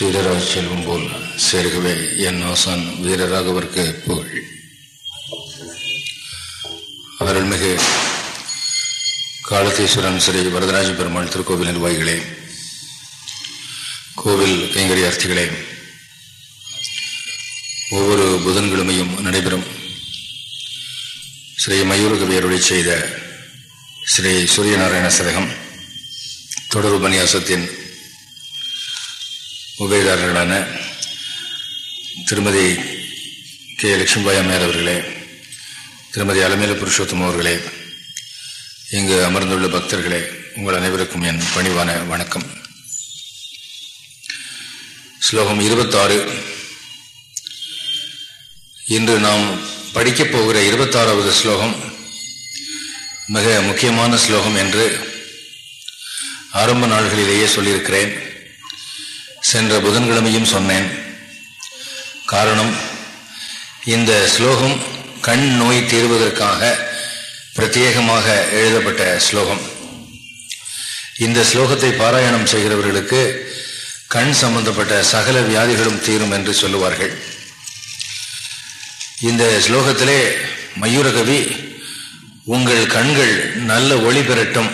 சீடராக செல்வம் போல் சேர்கவே என் ஆசான் வீரராகவர்க்கு புகழ். அருள்மிகு காலத்தீஸ்வரன் ஸ்ரீ வரதராஜ பெருமாள் திருக்கோவில் நிர்வாகிகளே கோவில் கைங்கரியார்த்திகளே ஒவ்வொரு புதன்கிழமையும் நடைபெறும் ஸ்ரீ மயூரகவி செய்த ஸ்ரீ சூரியநாராயண சதகம் தொடர் உபன்யாசத்தின் உபயதாரர்களான திருமதி கே. லட்சுமிபாய் அம்மையார் அவர்களே திருமதி அலமேல புருஷோத்தம் அவர்களே இங்கு அமர்ந்துள்ள பக்தர்களே உங்கள் அனைவருக்கும் என் பணிவான வணக்கம். ஸ்லோகம் இருபத்தாறு. இன்று நாம் படிக்கப் போகிற இருபத்தாறாவது ஸ்லோகம் மிக முக்கியமான ஸ்லோகம் என்று ஆரம்ப நாள்களிலேயே சொல்லியிருக்கிறேன். சென்ற புதன்கிழமையும் சொன்னேன். காரணம் இந்த ஸ்லோகம் கண் நோய் தீர்வதற்காக பிரத்யேகமாக எழுதப்பட்ட ஸ்லோகம். இந்த ஸ்லோகத்தை பாராயணம் செய்கிறவர்களுக்கு கண் சம்பந்தப்பட்ட சகல வியாதிகளும் தீரும் என்று சொல்லுவார்கள். இந்த ஸ்லோகத்திலே மயூரகவி உங்கள் கண்கள் நல்ல ஒளி பெறட்டும்.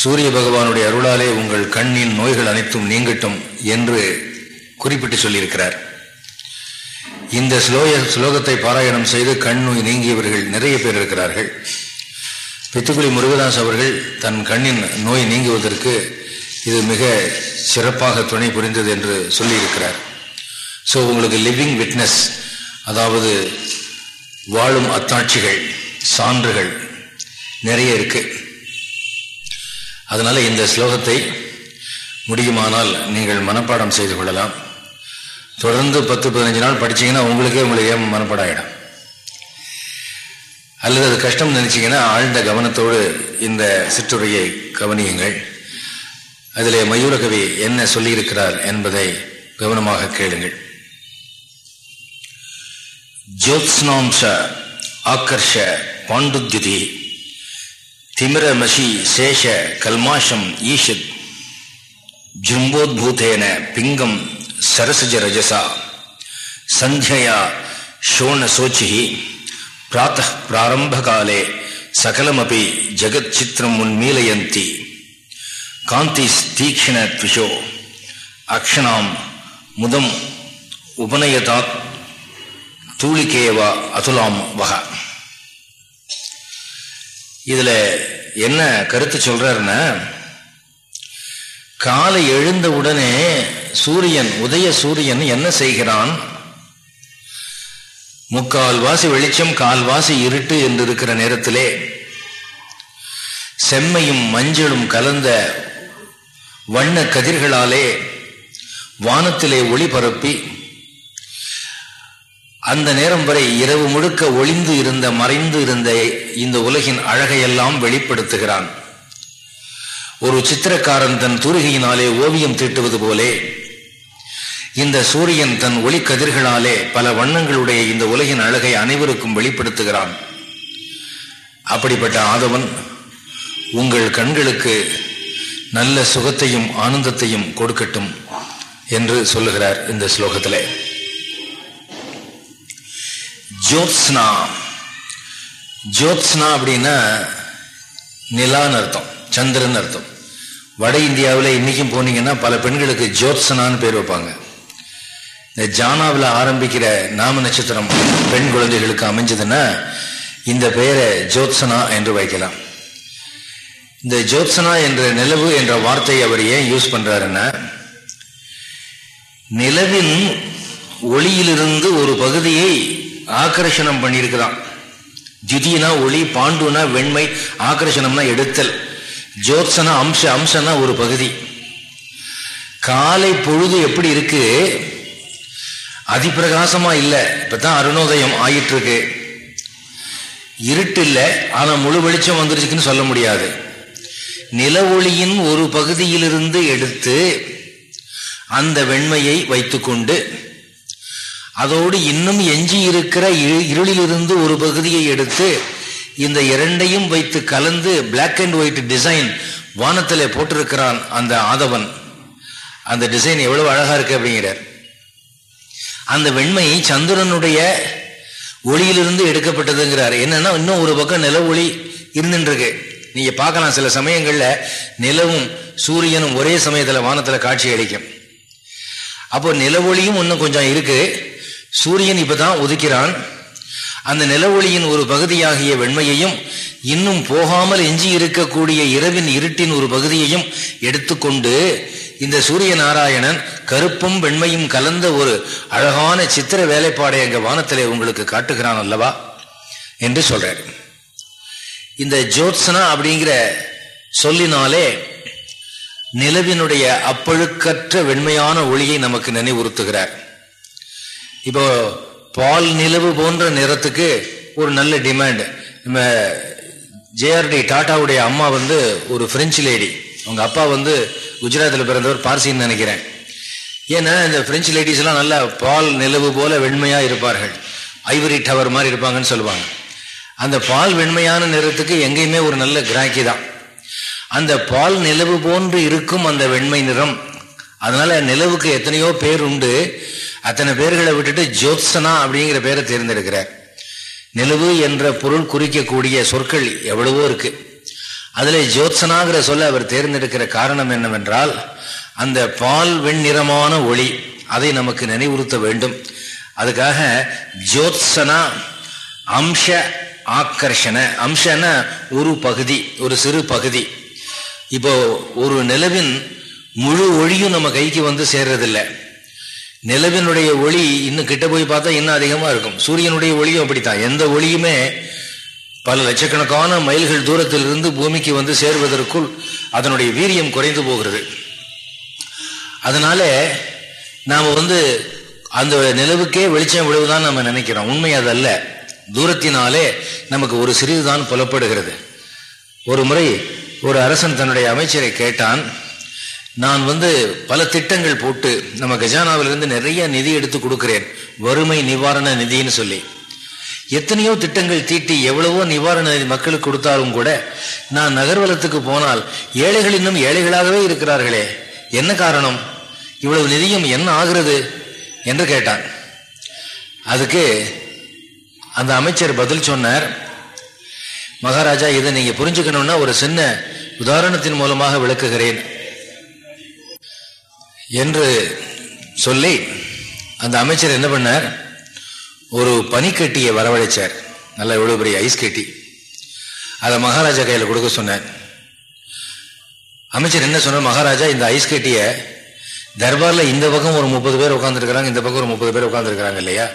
சூரிய பகவானுடைய அருளாலே உங்கள் கண்ணின் நோய்கள் அனைத்தும் நீங்கட்டும் என்று குறிப்பிட்டு சொல்லியிருக்கிறார். இந்த ஸ்லோக ஸ்லோகத்தை பாராயணம் செய்து கண் நோய் நீங்கியவர்கள் நிறைய பேர் இருக்கிறார்கள். பித்துக்குழி முருகதாஸ் அவர்கள் தன் கண்ணின் நோய் நீங்குவதற்கு இது மிக சிறப்பாக துணை புரிந்தது என்று சொல்லியிருக்கிறார். ஸோ உங்களுக்கு லிவிங் விட்னஸ் அதாவது வாழும் அத்தாட்சிகள் சான்றுகள் நிறைய இருக்குது அதனால் இந்த ஸ்லோகத்தை முடியுமானால் நீங்கள் மனப்பாடம் செய்து கொள்ளலாம். தொடர்ந்து பத்து பதினஞ்சு நாள் படிச்சீங்கன்னா உங்களுக்கே உங்களுக்கு ஏன் மனப்பாடம் அல்லது அது கஷ்டம் நினச்சிங்கன்னா ஆழ்ந்த கவனத்தோடு இந்த சிற்றுரையை கவனியுங்கள். அதிலே மயூரகவி என்ன சொல்லியிருக்கிறார் என்பதை கவனமாக கேளுங்கள். ஜோத்ஸ்னாம்ச ஆக்கர்ஷ பாண்டுத்யுதி திமிரமசி சேஷ கல்மாஷம் ஈஷத் ஜும்போத்பூதேன பிங்கம் சரசஜ ரஜசா சந்தியா ஷோண சோச்சி பிராத்த பிராரம்பகாலே சகலமபி ஜகத் சித்திரம் உன்மீலயந்தி காந்திஸ் தீக்ஷண த்விஷோ அக்ஷணாம் முதம் உபநயதாத் தூளிகேவா அதுலாம் வகா. இதுல என்ன கருத்து சொல்றாருன்னா காலை எழுந்த உடனே சூரியன் உதய சூரியன் என்ன செய்கிறான்? முக்கால் வாசி வெளிச்சம் கால்வாசி இருட்டு என்று இருக்கிற நேரத்திலே செம்மையும் மஞ்சளும் கலந்த வண்ண கதிர்களாலே வானத்திலே ஒளி பரப்பி அந்த நேரம் வரை இரவு முழுக்க ஒளிந்து இருந்த மறைந்து இருந்த இந்த உலகின் அழகையெல்லாம் வெளிப்படுத்துகிறான். ஒரு சித்திரக்காரன் தன் தூரிகையினாலே ஓவியம் தீட்டுவது போலே இந்த சூரியன் தன் ஒளி கதிர்களாலே பல வண்ணங்களுடைய இந்த உலகின் அழகை அனைவருக்கும் வெளிப்படுத்துகிறான். அப்படிப்பட்ட ஆதவன் உங்கள் கண்களுக்கு நல்ல சுகத்தையும் ஆனந்தத்தையும் கொடுக்கட்டும் என்று சொல்லுகிறார் இந்த ஸ்லோகத்திலே. ஜோத்ஸ்னா. ஜோத்ஸ்னா அப்படின்னா நிலான்னு அர்த்தம் சந்திரன் அர்த்தம். வட இந்தியாவில் இன்றைக்கும் போனீங்கன்னா பல பெண்களுக்கு ஜோத்ஸ்னான்னு பேர் வைப்பாங்க. இந்த ஜானாவில் ஆரம்பிக்கிற நாம நட்சத்திரம் பெண் குழந்தைகளுக்கு அமைஞ்சதுன்னா இந்த பெயரை ஜோத்சனா என்று வைக்கலாம். இந்த ஜோத்சனா என்ற நிலவு என்ற வார்த்தையை அவர் ஏன் யூஸ் பண்ணுறாருன்னா நிலவின் ஒளியிலிருந்து ஒரு பகுதியை ஆக்கர்ஷணம் பண்ணியிருக்கிறான். திதினா ஒளி பாண்டுனா வெண்மை ஆக்கர்ஷணம்னா எடுத்தல். ஜோத்சனா அம்ச அம்சனா ஒரு பகுதி. காலை பொழுது எப்படி இருக்கு? அதிப்பிரகாசமா இல்லை. இப்பதான் அருணோதயம் ஆயிட்டு இருக்கு இருட்டு இல்லை ஆனா முழு வெளிச்சம் வந்துருச்சுக்குன்னு சொல்ல முடியாது. நில ஒளியின் ஒரு பகுதியிலிருந்து எடுத்து அந்த வெண்மையை வைத்துக்கொண்டு அதோடு இன்னும் எஞ்சி இருக்கிற இருளிலிருந்து ஒரு பகுதியை எடுத்து இந்த இரண்டையும் வைத்து கலந்து பிளாக் அண்ட் ஒயிட் டிசைன் வானத்தில் போட்டிருக்கிறான் அந்த ஆதவன். அந்த டிசைன் எவ்வளவு அழகா இருக்கு அப்படிங்கிறார். அந்த வெண்மை சந்திரனுடைய ஒளியிலிருந்து எடுக்கப்பட்டதுங்கிறார். என்னன்னா இன்னும் ஒரு பக்கம் நில ஒளி இருந்துருக்கு நீங்க பார்க்கலாம் சில சமயங்கள்ல நிலவும் சூரியனும் ஒரே சமயத்துல வானத்துல காட்சி அளிக்கும் அப்போ நில ஒளியும் இன்னும் கொஞ்சம் இருக்குது சூரியன் இப்பதான் உதிக்கிறான். அந்த நில ஒளியின் ஒரு பகுதியாகிய வெண்மையையும் இன்னும் போகாமல் எஞ்சி இருக்கக்கூடிய இரவின் இருட்டின் ஒரு பகுதியையும் எடுத்துக்கொண்டு இந்த சூரிய நாராயணன் கருப்பும் வெண்மையும் கலந்த ஒரு அழகான சித்திர வேலைப்பாடை எங்க வானத்திலே உங்களுக்கு காட்டுகிறான் அல்லவா? என்று சொல்றாரு. இந்த ஜோத்சனா அப்படிங்கிற சொல்லினாலே நிலவினுடைய அப்பழுக்கற்ற வெண்மையான ஒளியை நமக்கு நினைவுறுத்துகிறார். இப்போ பால் நிலவு போன்ற நிறத்துக்கு ஒரு நல்ல டிமாண்ட் நம்ம ஜேஆர்டி டாட்டாவுடைய அம்மா வந்து ஒரு பிரெஞ்சு லேடி அவங்க அப்பா வந்து குஜராத்தில் பிறந்தவர் பார்சின்னு நினைக்கிறேன். ஏன்னா இந்த பிரெஞ்சு லேடிஸ்லாம் நல்லா பால் நிலவு போல வெண்மையாக இருப்பார்கள். ஐவரி டவர் மாதிரி இருப்பாங்கன்னு சொல்லுவாங்க. அந்த பால் வெண்மையான நிறத்துக்கு எங்கேயுமே ஒரு நல்ல கிராக்கி தான். அந்த பால் நிலவு போன்று இருக்கும் அந்த வெண்மை நிறம் அதனால நிலவுக்கு எத்தனையோ பேர் உண்டு. அத்தனை பேர்களை விட்டுட்டு ஜோத்சனா அப்படிங்கிற பேரை தேர்ந்தெடுக்கிறார். நிலவு என்ற பொருள் குறிக்கக்கூடிய சொற்கள் எவ்வளவோ இருக்கு. அதுல ஜோத்சனாங்கிற சொல்ல அவர் தேர்ந்தெடுக்கிற காரணம் என்னவென்றால் அந்த பால் வெண்ணிறமான ஒளி அதை நமக்கு நினைவுறுத்த வேண்டும். அதுக்காக ஜோத்சனா அம்ச ஆக்கர்ஷண அம்சன ஒரு பகுதி ஒரு சிறு பகுதி. இப்போ ஒரு நிலவின் முழு ஒளியும் நம்ம கைக்கு வந்து சேர்றதில்லை. நிலவினுடைய ஒளி இன்னும் கிட்ட போய் பார்த்தா இன்னும் அதிகமாக இருக்கும். சூரியனுடைய ஒளியும் அப்படித்தான். எந்த ஒளியுமே பல லட்சக்கணக்கான மைல்கள் தூரத்திலிருந்து பூமிக்கு வந்து சேர்வதற்குள் அதனுடைய வீரியம் குறைந்து போகிறது. அதனால நாம் வந்து அந்த நிலவுக்கே வெளிச்சம் விழுவுதான் நம்ம நினைக்கிறோம். உண்மை அதல்ல. தூரத்தினாலே நமக்கு ஒரு சிறிதுதான் புலப்படுகிறது. ஒரு முறை ஒரு அரசன் தன்னுடைய அமைச்சரை கேட்டான் நான் வந்து பல திட்டங்கள் போட்டு நம்ம கஜானாவிலிருந்து நிறைய நிதி எடுத்து கொடுக்கிறேன். வறுமை நிவாரண நிதின்னு சொல்லி. எத்தனையோ திட்டங்கள் தீட்டி எவ்வளவோ நிவாரண நிதி மக்களுக்கு கொடுத்தாலும் கூட நான் நகர்வலத்துக்கு போனால் ஏழைகள் இன்னும் ஏழைகளாகவே இருக்கிறார்களே. என்ன காரணம்? இவ்வளவு நிதியும் என்ன ஆகிறது? என்று கேட்டான். அதுக்கு அந்த அமைச்சர் பதில் சொன்னார். மகாராஜா இதை நீங்க புரிஞ்சுக்கணும்னா ஒரு சின்ன உதாரணத்தின் மூலமாக விளக்குகிறேன். என்று சொல்லி அந்த அமைச்சர் என்ன பண்ணார்? ஒரு பனிக்கட்டியை வரவழைச்சார். நல்லா எவ்வளவு பெரிய ஐஸ் கட்டி. அதை மகாராஜா கையில் கொடுக்க சொன்னார். அமைச்சர் என்ன சொன்னார்? மகாராஜா இந்த ஐஸ் கட்டியை தர்பாரில் இந்த பக்கம் ஒரு முப்பது பேர் உட்காந்துருக்கிறாங்க இந்த பக்கம் ஒரு முப்பது பேர் உட்காந்துருக்கிறாங்க இல்லையா?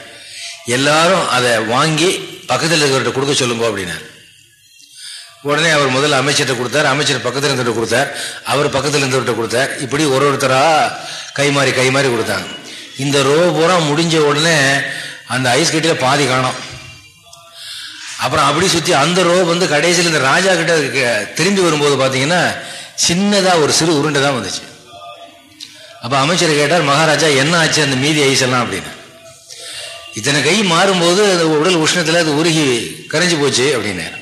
எல்லாரும் அதை வாங்கி பக்கத்தில் இருக்கிறவர்கிட்ட கொடுக்க சொல்லுங்க அப்படின்னார். உடனே அவர் முதல்ல அமைச்சர்கிட்ட கொடுத்தார் அமைச்சர் பக்கத்தில் இருந்துட்டு கொடுத்தார் அவர் பக்கத்தில் இருந்தவர்கிட்ட கொடுத்தார். இப்படி ஒரு ஒருத்தராக கை மாறி கை மாறி கொடுத்தாங்க. இந்த ரோ பூரா முடிஞ்ச உடனே அந்த ஐஸ் கட்டியில் பாதி காணும். அப்புறம் அப்படி சுற்றி அந்த ரோ வந்து கடைசியில் இந்த ராஜா கிட்ட திரும்பி வரும்போது பார்த்தீங்கன்னா சின்னதாக ஒரு சிறு உருண்டை தான் வந்துச்சு. அப்போ அமைச்சர் கேட்டார் மகாராஜா என்ன ஆச்சு அந்த மீதி ஐஸ் எல்லாம்? அப்படின்னு. இத்தனை கை மாறும்போது அந்த உடல் உஷ்ணத்தில் அது உருகி கரைஞ்சி போச்சு அப்படின்னாரு.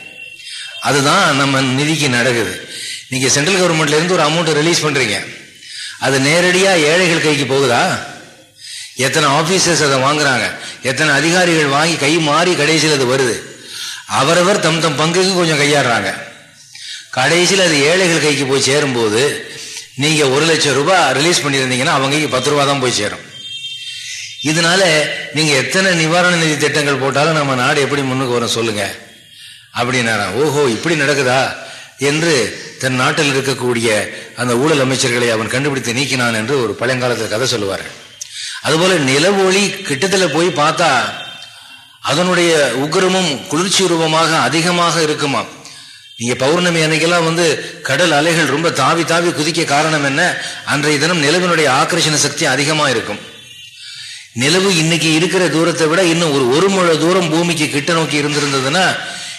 அதுதான் நம்ம நிதிக்கு நடக்குது. நீங்கள் சென்ட்ரல் கவர்மெண்ட்லேருந்து ஒரு அமௌண்ட்டை ரிலீஸ் பண்ணுறீங்க அது நேரடியாக ஏழைகள் கைக்கு போகுதா? எத்தனை ஆஃபீஸர்ஸ் அதை வாங்குறாங்க? எத்தனை அதிகாரிகள் வாங்கி கை மாறி கடைசியில் அது வருது? அவரவர் தம் தம் பங்குக்கு கொஞ்சம் கையாடுறாங்க. கடைசியில் அது ஏழைகள் கைக்கு போய் சேரும்போது நீங்கள் ஒரு லட்சம் ரூபாய் ரிலீஸ் பண்ணியிருந்தீங்கன்னா அவங்க பத்து ரூபா தான் போய் சேரும். இதனால நீங்கள் எத்தனை நிவாரண நிதி திட்டங்கள் போட்டாலும் நம்ம நாடு எப்படி முன்னுக்கு வரும் சொல்லுங்கள் அப்படின்னாராம். ஓஹோ இப்படி நடக்குதா? என்று தன் நாட்டில் இருக்கக்கூடிய அந்த ஊழல் அமைச்சர்களை அவன் கண்டுபிடித்து நீக்கினான் என்று ஒரு பழங்காலத்தில் கதை சொல்லுவார்கள். அதுபோல நில ஒளி கிட்டத்தில் போய் பார்த்தா அதனுடைய உக்கிரமும் குளிர்ச்சி உருவமாக அதிகமாக இருக்குமா? நீங்க பௌர்ணமி அன்னைக்கெல்லாம் வந்து கடல் அலைகள் ரொம்ப தாவி தாவி குதிக்க காரணம் என்ன? அன்றைய தினம் நிலவினுடைய ஆக்கர்ஷண சக்தி அதிகமா இருக்கும். நிலவு இன்னைக்கு இருக்கிற தூரத்தை விட இன்னும் ஒரு ஒரு முழ தூரம் பூமிக்கு கிட்ட நோக்கி இருந்திருந்ததுன்னா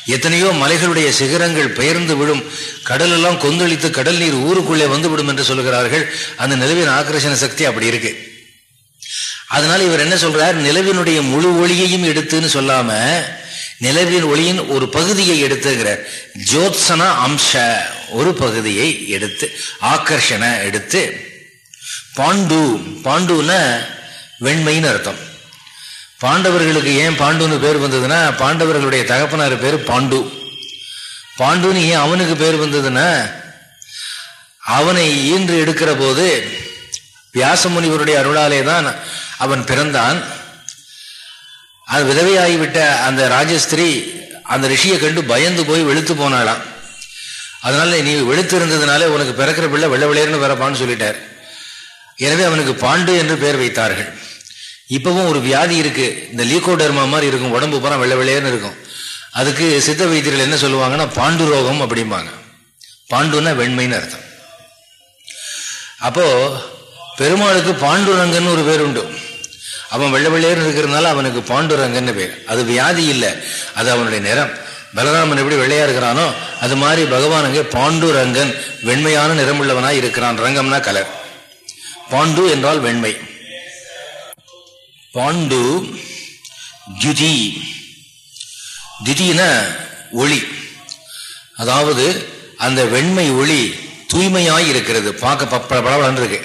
எத்தனையோ மலைகளுடைய சிகரங்கள் பெயர்ந்து விடும் கடலெல்லாம் கொந்தளித்து கடல் நீர் ஊருக்குள்ளே வந்து விடும் என்று சொல்கிறார்கள். அந்த நிலவின் ஆக்கர்ஷண சக்தி அப்படி இருக்கு. அதனால இவர் என்ன சொல்றார்? நிலவினுடைய முழு ஒளியையும் எடுத்துன்னு சொல்லாம நிலவின் ஒளியின் ஒரு பகுதியை எடுத்துங்கிறார் ஜோத்சனா அம்ச ஒரு பகுதியை எடுத்து ஆக்கர்ஷண எடுத்து பாண்டு பாண்டுன்னா வெண்மைன்னு அர்த்தம். பாண்டவர்களுக்கு ஏன் பாண்டுன்னு பேர் வந்ததுன்னா பாண்டவர்களுடைய தகப்பனார் பேர் பாண்டு. பாண்டுன்னு ஏன் அவனுக்கு பேர் வந்ததுன்னா அவனை ஈன்று எடுக்கிற போது வியாசமுனிவருடைய அருளாலே தான் அவன் பிறந்தான். அது விதவையாகிவிட்ட அந்த ராஜஸ்திரி அந்த ரிஷியை கண்டு பயந்து போய் வெளுத்து போனாளாம். அதனால நீ வெளுத்து இருந்ததுனால உனக்கு பிறக்கிற பிள்ளை வெள்ள விளையர்னு பிறப்பான்னு சொல்லிட்டார். எனவே அவனுக்கு பாண்டு என்று பெயர் வைத்தார்கள். இப்பவும் ஒரு வியாதி இருக்கு. இந்த லீகோடர்மா மாதிரி இருக்கும். உடம்பு பூரா வெள்ள விளையர்னு இருக்கும். அதுக்கு சித்த வைத்தியர்கள் என்ன சொல்லுவாங்கன்னா பாண்டு ரோகம் அப்படிம்பாங்க. பாண்டுன்னா வெண்மைன்னு அர்த்தம். அப்போ பெருமாளுக்கு பாண்டுரங்கன்னு ஒரு பேர் உண்டு. அவன் வெள்ள வெள்ளையர்னு இருக்கிறதுனால அவனுக்கு பாண்டுரங்கன்னு பேர். அது வியாதி இல்லை. அது அவனுடைய நிறம். பலராமன் எப்படி வெள்ளையா இருக்கிறானோ அது மாதிரி பகவான் அங்கே பாண்டுரங்கன் வெண்மையான நிறமுள்ளவனாய் இருக்கிறான். ரங்கம்னா கலர். பாண்டு என்றால் வெண்மை. பாண்டு துதி திதின ஒளி. அதாவது அந்த வெண்மை ஒளி தூய்மையாய் இருக்கிறது. பார்க்க பளபளன்னு இருக்கு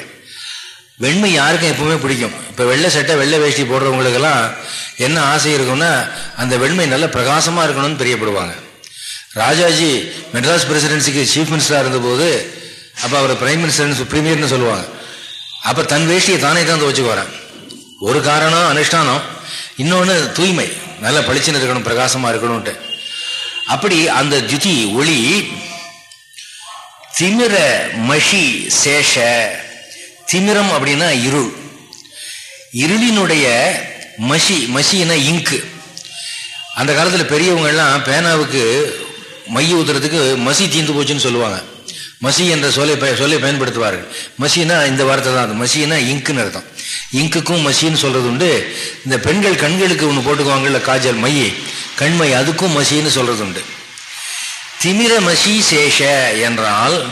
வெண்மை யாருக்கும் எப்பவுமே பிடிக்கும். இப்போ வெள்ளை சட்டை வெள்ளை வேஷ்டி போடுறவங்களுக்கெல்லாம் என்ன ஆசை இருக்கும்னா அந்த வெண்மை நல்ல பிரகாசமாக இருக்கணும்னு பெரியப்படுவாங்க. ராஜாஜி மெட்ராஸ் பிரசிடென்சிக்கு சீஃப் மினிஸ்டராக இருந்தபோது அப்போ அவர் பிரைம் மினிஸ்டர்னு பிரீமியர்னு சொல்லுவாங்க. அப்போ தன் வேஷ்டியை தானே தான் துவச்சுக்கு ஒரு காரணம் அனுஷ்டானம். இன்னொன்று தூய்மை. நல்ல பளிச்சுன்னு இருக்கணும் பிரகாசமாக இருக்கணும்ட்டு அப்படி அந்த ஜுதி ஒளி திமிர மஷி சேஷ திமிரம் அப்படின்னா இருள். இருளினுடைய மஷி மஷின்னா இங்கு. அந்த காலத்தில் பெரியவங்கள்லாம் பேனாவுக்கு மைய ஊத்துறதுக்கு மசி தீந்து போச்சுன்னு சொல்லுவாங்க. மசி என்ற சொல்லை சொல்லை பயன்படுத்துவார்கள். மசினா இந்த வார்த்தை தான். மசினா இங்க்குன்னு அர்த்தம். இங்குக்கும் மசின்னு சொல்றது உண்டு. இந்த பெண்கள் கண்களுக்கு ஒன்று போட்டுக்குவாங்கல்ல காஜல் மையை கண்மை அதுக்கும் மசின்னு சொல்றது உண்டு. திமிர மசி சேஷ என்றால்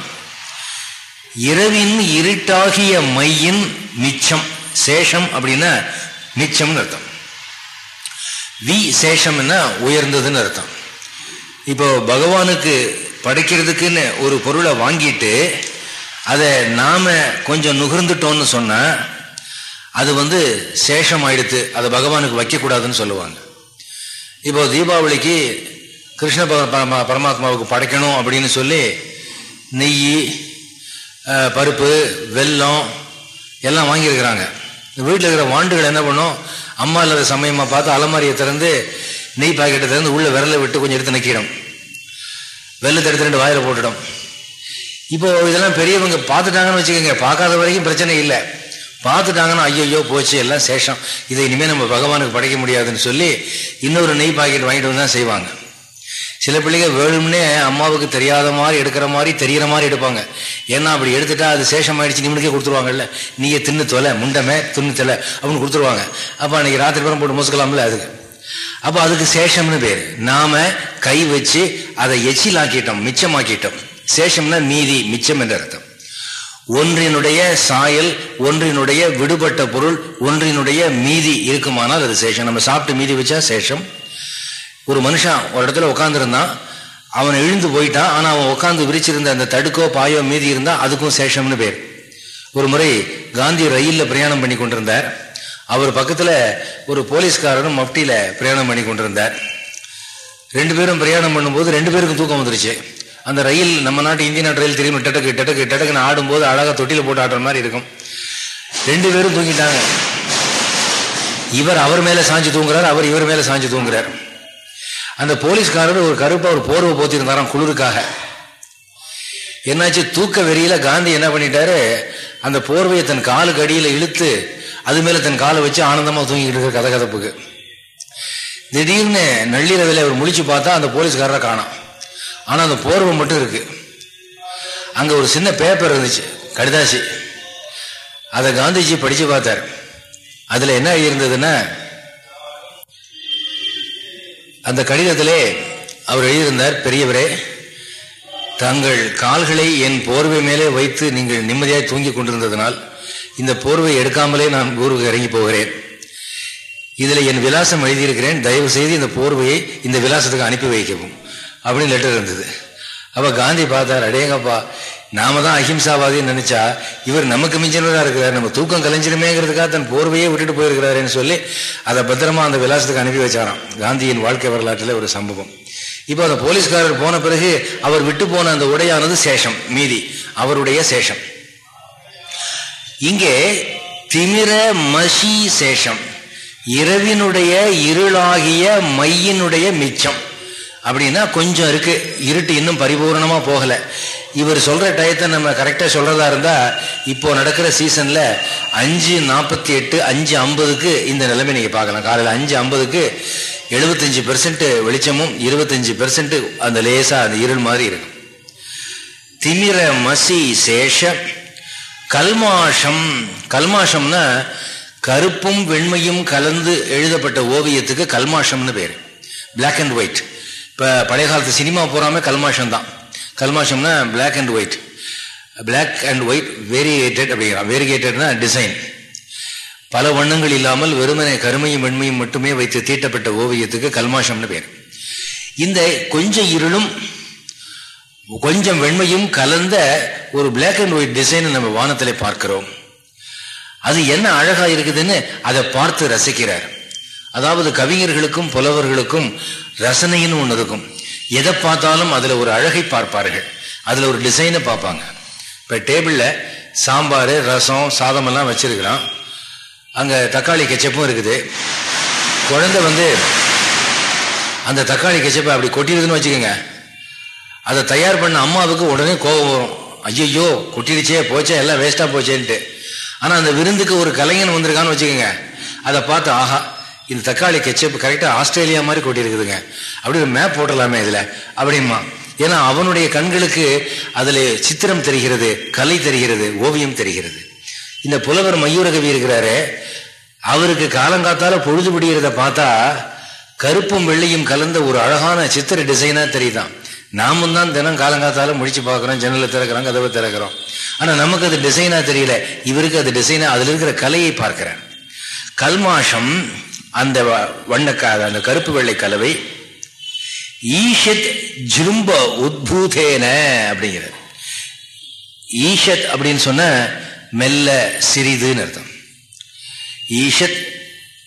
இரவின் இருட்டாகிய மையின் மிச்சம். சேஷம் அப்படின்னா மிச்சம்னு அர்த்தம். வி சேஷம்னா உயர்ந்ததுன்னு அர்த்தம். இப்போ பகவானுக்கு படைக்கிறதுக்குன்னு ஒரு பொருளை வாங்கிட்டு அதை நாம் கொஞ்சம் நுகர்ந்துட்டோம்னு சொன்னால் அது வந்து சேஷம் ஆயிடுத்து அதை பகவானுக்கு வைக்கக்கூடாதுன்னு சொல்லுவாங்க. இப்போ தீபாவளிக்கு கிருஷ்ண பரமாத்மாவுக்கு படைக்கணும் அப்படின்னு சொல்லி நெய் பருப்பு வெல்லம் எல்லாம் வாங்கியிருக்கிறாங்க. வீட்டில் இருக்கிற வாண்டுகள் என்ன பண்ணும்? அம்மா இல்லாத சமயமாக பார்த்து அலமாரியை திறந்து நெய் பாக்கெட்டை திறந்து உள்ளே விரலை விட்டு கொஞ்சம் எடுத்து நிற்கிடும் வெள்ளத்தை எடுத்து ரெண்டு வாயில போட்டுடும். இப்போ இதெல்லாம் பெரியவங்க பார்த்துட்டாங்கன்னு வச்சுக்கோங்க பார்க்காத வரைக்கும் பிரச்சனை இல்லை. பார்த்துட்டாங்கன்னா ஐயோ போச்சு எல்லாம் சேஷம். இதை இனிமேல் நம்ம பகவானுக்கு படைக்க முடியாதுன்னு சொல்லி இன்னொரு நெய் பாக்கெட் வாங்கிட்டு வந்து தான் செய்வாங்க. சில பிள்ளைங்க வேணும்னே அம்மாவுக்கு தெரியாத மாதிரி எடுக்கிற மாதிரி தெரிகிற மாதிரி எடுப்பாங்க. ஏன்னா அப்படி எடுத்துட்டா அது சேஷம் ஆயிடுச்சு நிமிடக்கே கொடுத்துருவாங்கல்ல. நீயே தின்னு தொலை முண்டமே தின்னு தொலை அப்படின்னு கொடுத்துருவாங்க. அப்போ அன்னைக்கு ராத்திரி பேரம் போட்டு முசுக்கலாம்ல அதுக்கு. அப்போ அதுக்கு சேஷம்னு பேர். நாம கை வச்சு அதை எச்சிலாக்கிட்டோம் மிச்சமாக்கிட்டோம். சேஷம்னா மீதி மிச்சம் என்ற அர்த்தம். ஒன்றினுடைய சாயல் ஒன்றினுடைய விடுபட்ட பொருள் ஒன்றினுடைய மீதி இருக்குமானால் அது சேஷம். நம்ம சாப்பிட்டு மீதி வச்சா சேஷம். ஒரு மனுஷன் ஒரு இடத்துல உட்காந்துருந்தான் அவன் எழுந்து போயிட்டான் ஆனால் அவன் உட்காந்து விரிச்சிருந்த அந்த தடுக்கோ பாயோ மீதி இருந்தா அதுக்கும் சேஷம்னு பேர். ஒரு முறை காந்தி ரயிலில் பிரயாணம் பண்ணி கொண்டிருந்தார். அவர் பக்கத்தில் ஒரு போலீஸ்காரரும் மப்டியில் பிரயாணம் பண்ணி கொண்டிருந்தார். ரெண்டு பேரும் பிரயாணம் பண்ணும்போது ரெண்டு பேருக்கும் தூக்கம் வந்துருச்சு. அந்த ரயில் நம்ம நாட்டு இந்திய நாட்டு ரயில் திரும்பி டட்டக்கு டட்டக்கு டட்டக்குன்னு ஆடும்போது அழகாக தொட்டியில் போட்டு ஆடுற மாதிரி இருக்கும். ரெண்டு பேரும் தூங்கிட்டாங்க. இவர் அவர் மேலே சாஞ்சு தூங்குறார் அவர் இவர் மேலே சாஞ்சு தூங்குறார். அந்த போலீஸ்காரர் ஒரு கருப்பாக ஒரு போர்வை போத்திருந்தாராம் குளிருக்காக. என்னாச்சு? தூக்க வெறியில காந்தி என்ன பண்ணிட்டாரு? அந்த போர்வையை தன் காலுக்கு அடியில் இழுத்து அது மேலே தன் காலை வச்சு ஆனந்தமாக தூங்கிட்டு இருக்க கதை கதப்புக்கு திடீர்னு நள்ளிரவில் அவர் முழிச்சு பார்த்தா அந்த போலீஸ்காரரை காணும். ஆனால் அந்த போர்வை மட்டும் இருக்கு. அங்கே ஒரு சின்ன பேப்பர் இருந்துச்சு கடிதாசி. அதை காந்திஜி படித்து பார்த்தார். அதில் என்ன எழுதியிருந்ததுன்னா அந்த கடிதத்திலே அவர் எழுதியிருந்தார் பெரியவரே தங்கள் கால்களை என் போர்வை மேலே வைத்து நீங்கள் நிம்மதியாக தூங்கி கொண்டிருந்ததனால் இந்த போர்வை எடுக்காமலே நான் ஊருக்கு இறங்கி போகிறேன். இதில் என் விலாசம் எழுதியிருக்கிறேன். தயவு செய்து இந்த போர்வையை இந்த விலாசத்துக்கு அனுப்பி வைக்கவும். அப்படின்னு லெட்டர் இருந்தது. அப்போ காந்தி பார்த்தார் அடேங்கப்பா நாம தான் அஹிம்சாவாதின்னு நினைச்சா இவர் நமக்கு மிஞ்சினதா இருக்கிறார். நம்ம தூக்கம் கலைஞ்சிருமேங்கிறதுக்காக தன் போர்வையே விட்டுட்டு போயிருக்கிறாருன்னு சொல்லி அதை பத்திரமா அந்த விலாசத்துக்கு அனுப்பி வச்சாராம். காந்தியின் வாழ்க்கை வரலாற்றில் ஒரு சம்பவம். இப்போ அந்த போலீஸ்காரர் போன பிறகு அவர் விட்டு போன அந்த உடையானது சேஷம் மீதி அவருடைய சேஷம். இங்கே திமிர மசி சேஷம். இரவினுடைய இருளாகிய மையினுடைய மிச்சம். அப்படின்னா கொஞ்சம் இருக்கு. இருட்டு இன்னும் பரிபூர்ணமாக போகலை. இவர் சொல்கிற டயத்தை நம்ம கரெக்டாக சொல்கிறதா இருந்தால் இப்போ நடக்கிற சீசனில் அஞ்சு நாற்பத்தி எட்டு அஞ்சு ஐம்பதுக்கு இந்த நிலைமை நீங்கள் பார்க்கலாம். காலையில் அஞ்சு ஐம்பதுக்கு எழுபத்தஞ்சு பெர்சன்ட் வெளிச்சமும் இருபத்தஞ்சு பெர்சன்ட் அந்த லேசாக அந்த இருள் மாதிரி இருக்கும். திமிர மசி சேஷ கல்மாஷம். கல்மாஷம்னா கருப்பும் வெண்மையும் கலந்து எழுதப்பட்ட ஓவியத்துக்கு கல்மாஷம்னு பேர். பிளாக் அண்ட் ஒயிட் இப்போ பழைய காலத்து சினிமா போறாம கல்மாஷம் தான். கல்மாஷம்னா black and white black and white variegated அப்படிங்கிறான் வேரியேட்டட்னா டிசைன் பல வண்ணங்கள் இல்லாமல் வெறுமனை கருமையும் வெண்மையும் மட்டுமே வைத்து தீட்டப்பட்ட ஓவியத்துக்கு கல்மாஷம்னு பேர். இந்த கொஞ்சம் இருளும் கொஞ்சம் வெண்மையும் கலந்த ஒரு பிளாக் அண்ட் ஒயிட் டிசைனை நம்ம வானத்திலே பார்க்கிறோம். அது என்ன அழகா இருக்குதுன்னு அதை பார்த்து ரசிக்கிறார். அதாவது கவிஞர்களுக்கும் புலவர்களுக்கும் ரசனைன்னு ஒன்று இருக்கும். எதை பார்த்தாலும் அதில் ஒரு அழகை பார்ப்பார்கள். அதில் ஒரு டிசைனை பார்ப்பாங்க. இப்போ டேபிளில் சாம்பார் ரசம் சாதமெல்லாம் வச்சிருக்கிறான். அங்கே தக்காளி கெச்சப்பும் இருக்குது. குழந்தை வந்து அந்த தக்காளி கெச்சப்பை அப்படி கொட்டிடுதுன்னு வச்சுக்கோங்க. அதை தயார் பண்ண அம்மாவுக்கு உடனே கோபம் வரும். ஐயோ கொட்டிடுச்சே போச்சே எல்லாம் வேஸ்ட்டாக போச்சேன்ட்டு. ஆனால் அந்த விருந்துக்கு ஒரு கலைஞன் வந்திருக்கான்னு வச்சுக்கோங்க. அதை பார்த்து ஆஹா இந்த தக்காளி கெச்சப் கரெக்டாக ஆஸ்திரேலியா மாதிரி கொட்டியிருக்குதுங்க. அப்படி ஒரு மேப் போட்டலாமே இதில். அப்படிமா ஏன்னா அவனுடைய கண்களுக்கு அதில் சித்திரம் தெரிகிறது கலை தெரிகிறது ஓவியம் தெரிகிறது. இந்த புலவர் மயூரகவி இருக்கிறாரு அவருக்கு காலங்காத்தால பொழுது விடுகிறத பார்த்தா கருப்பும் வெள்ளையும் கலந்த ஒரு அழகான சித்திர டிசைனாக தெரியுதான். நாமும் தான் தினம் காலங்காத்தால முடிச்சு பார்க்குறோம் ஜன்னலில் திறக்கிறோம் கதவை திறக்கிறோம். ஆனால் நமக்கு அது டிசைனா தெரியல. இவருக்கு அது டிசைனாக அதுல இருக்கிற கலையை பார்க்கிறேன். கல்மாஷம் அந்த வண்ணக்காத அந்த கருப்பு வெள்ளை கலவை ஈஷத் ஜிரும்ப உத்பூதேன அப்படிங்கிறது. ஈஷத் அப்படின்னு சொன்ன மெல்ல சிறிதுன்னு அர்த்தம். ஈஷத்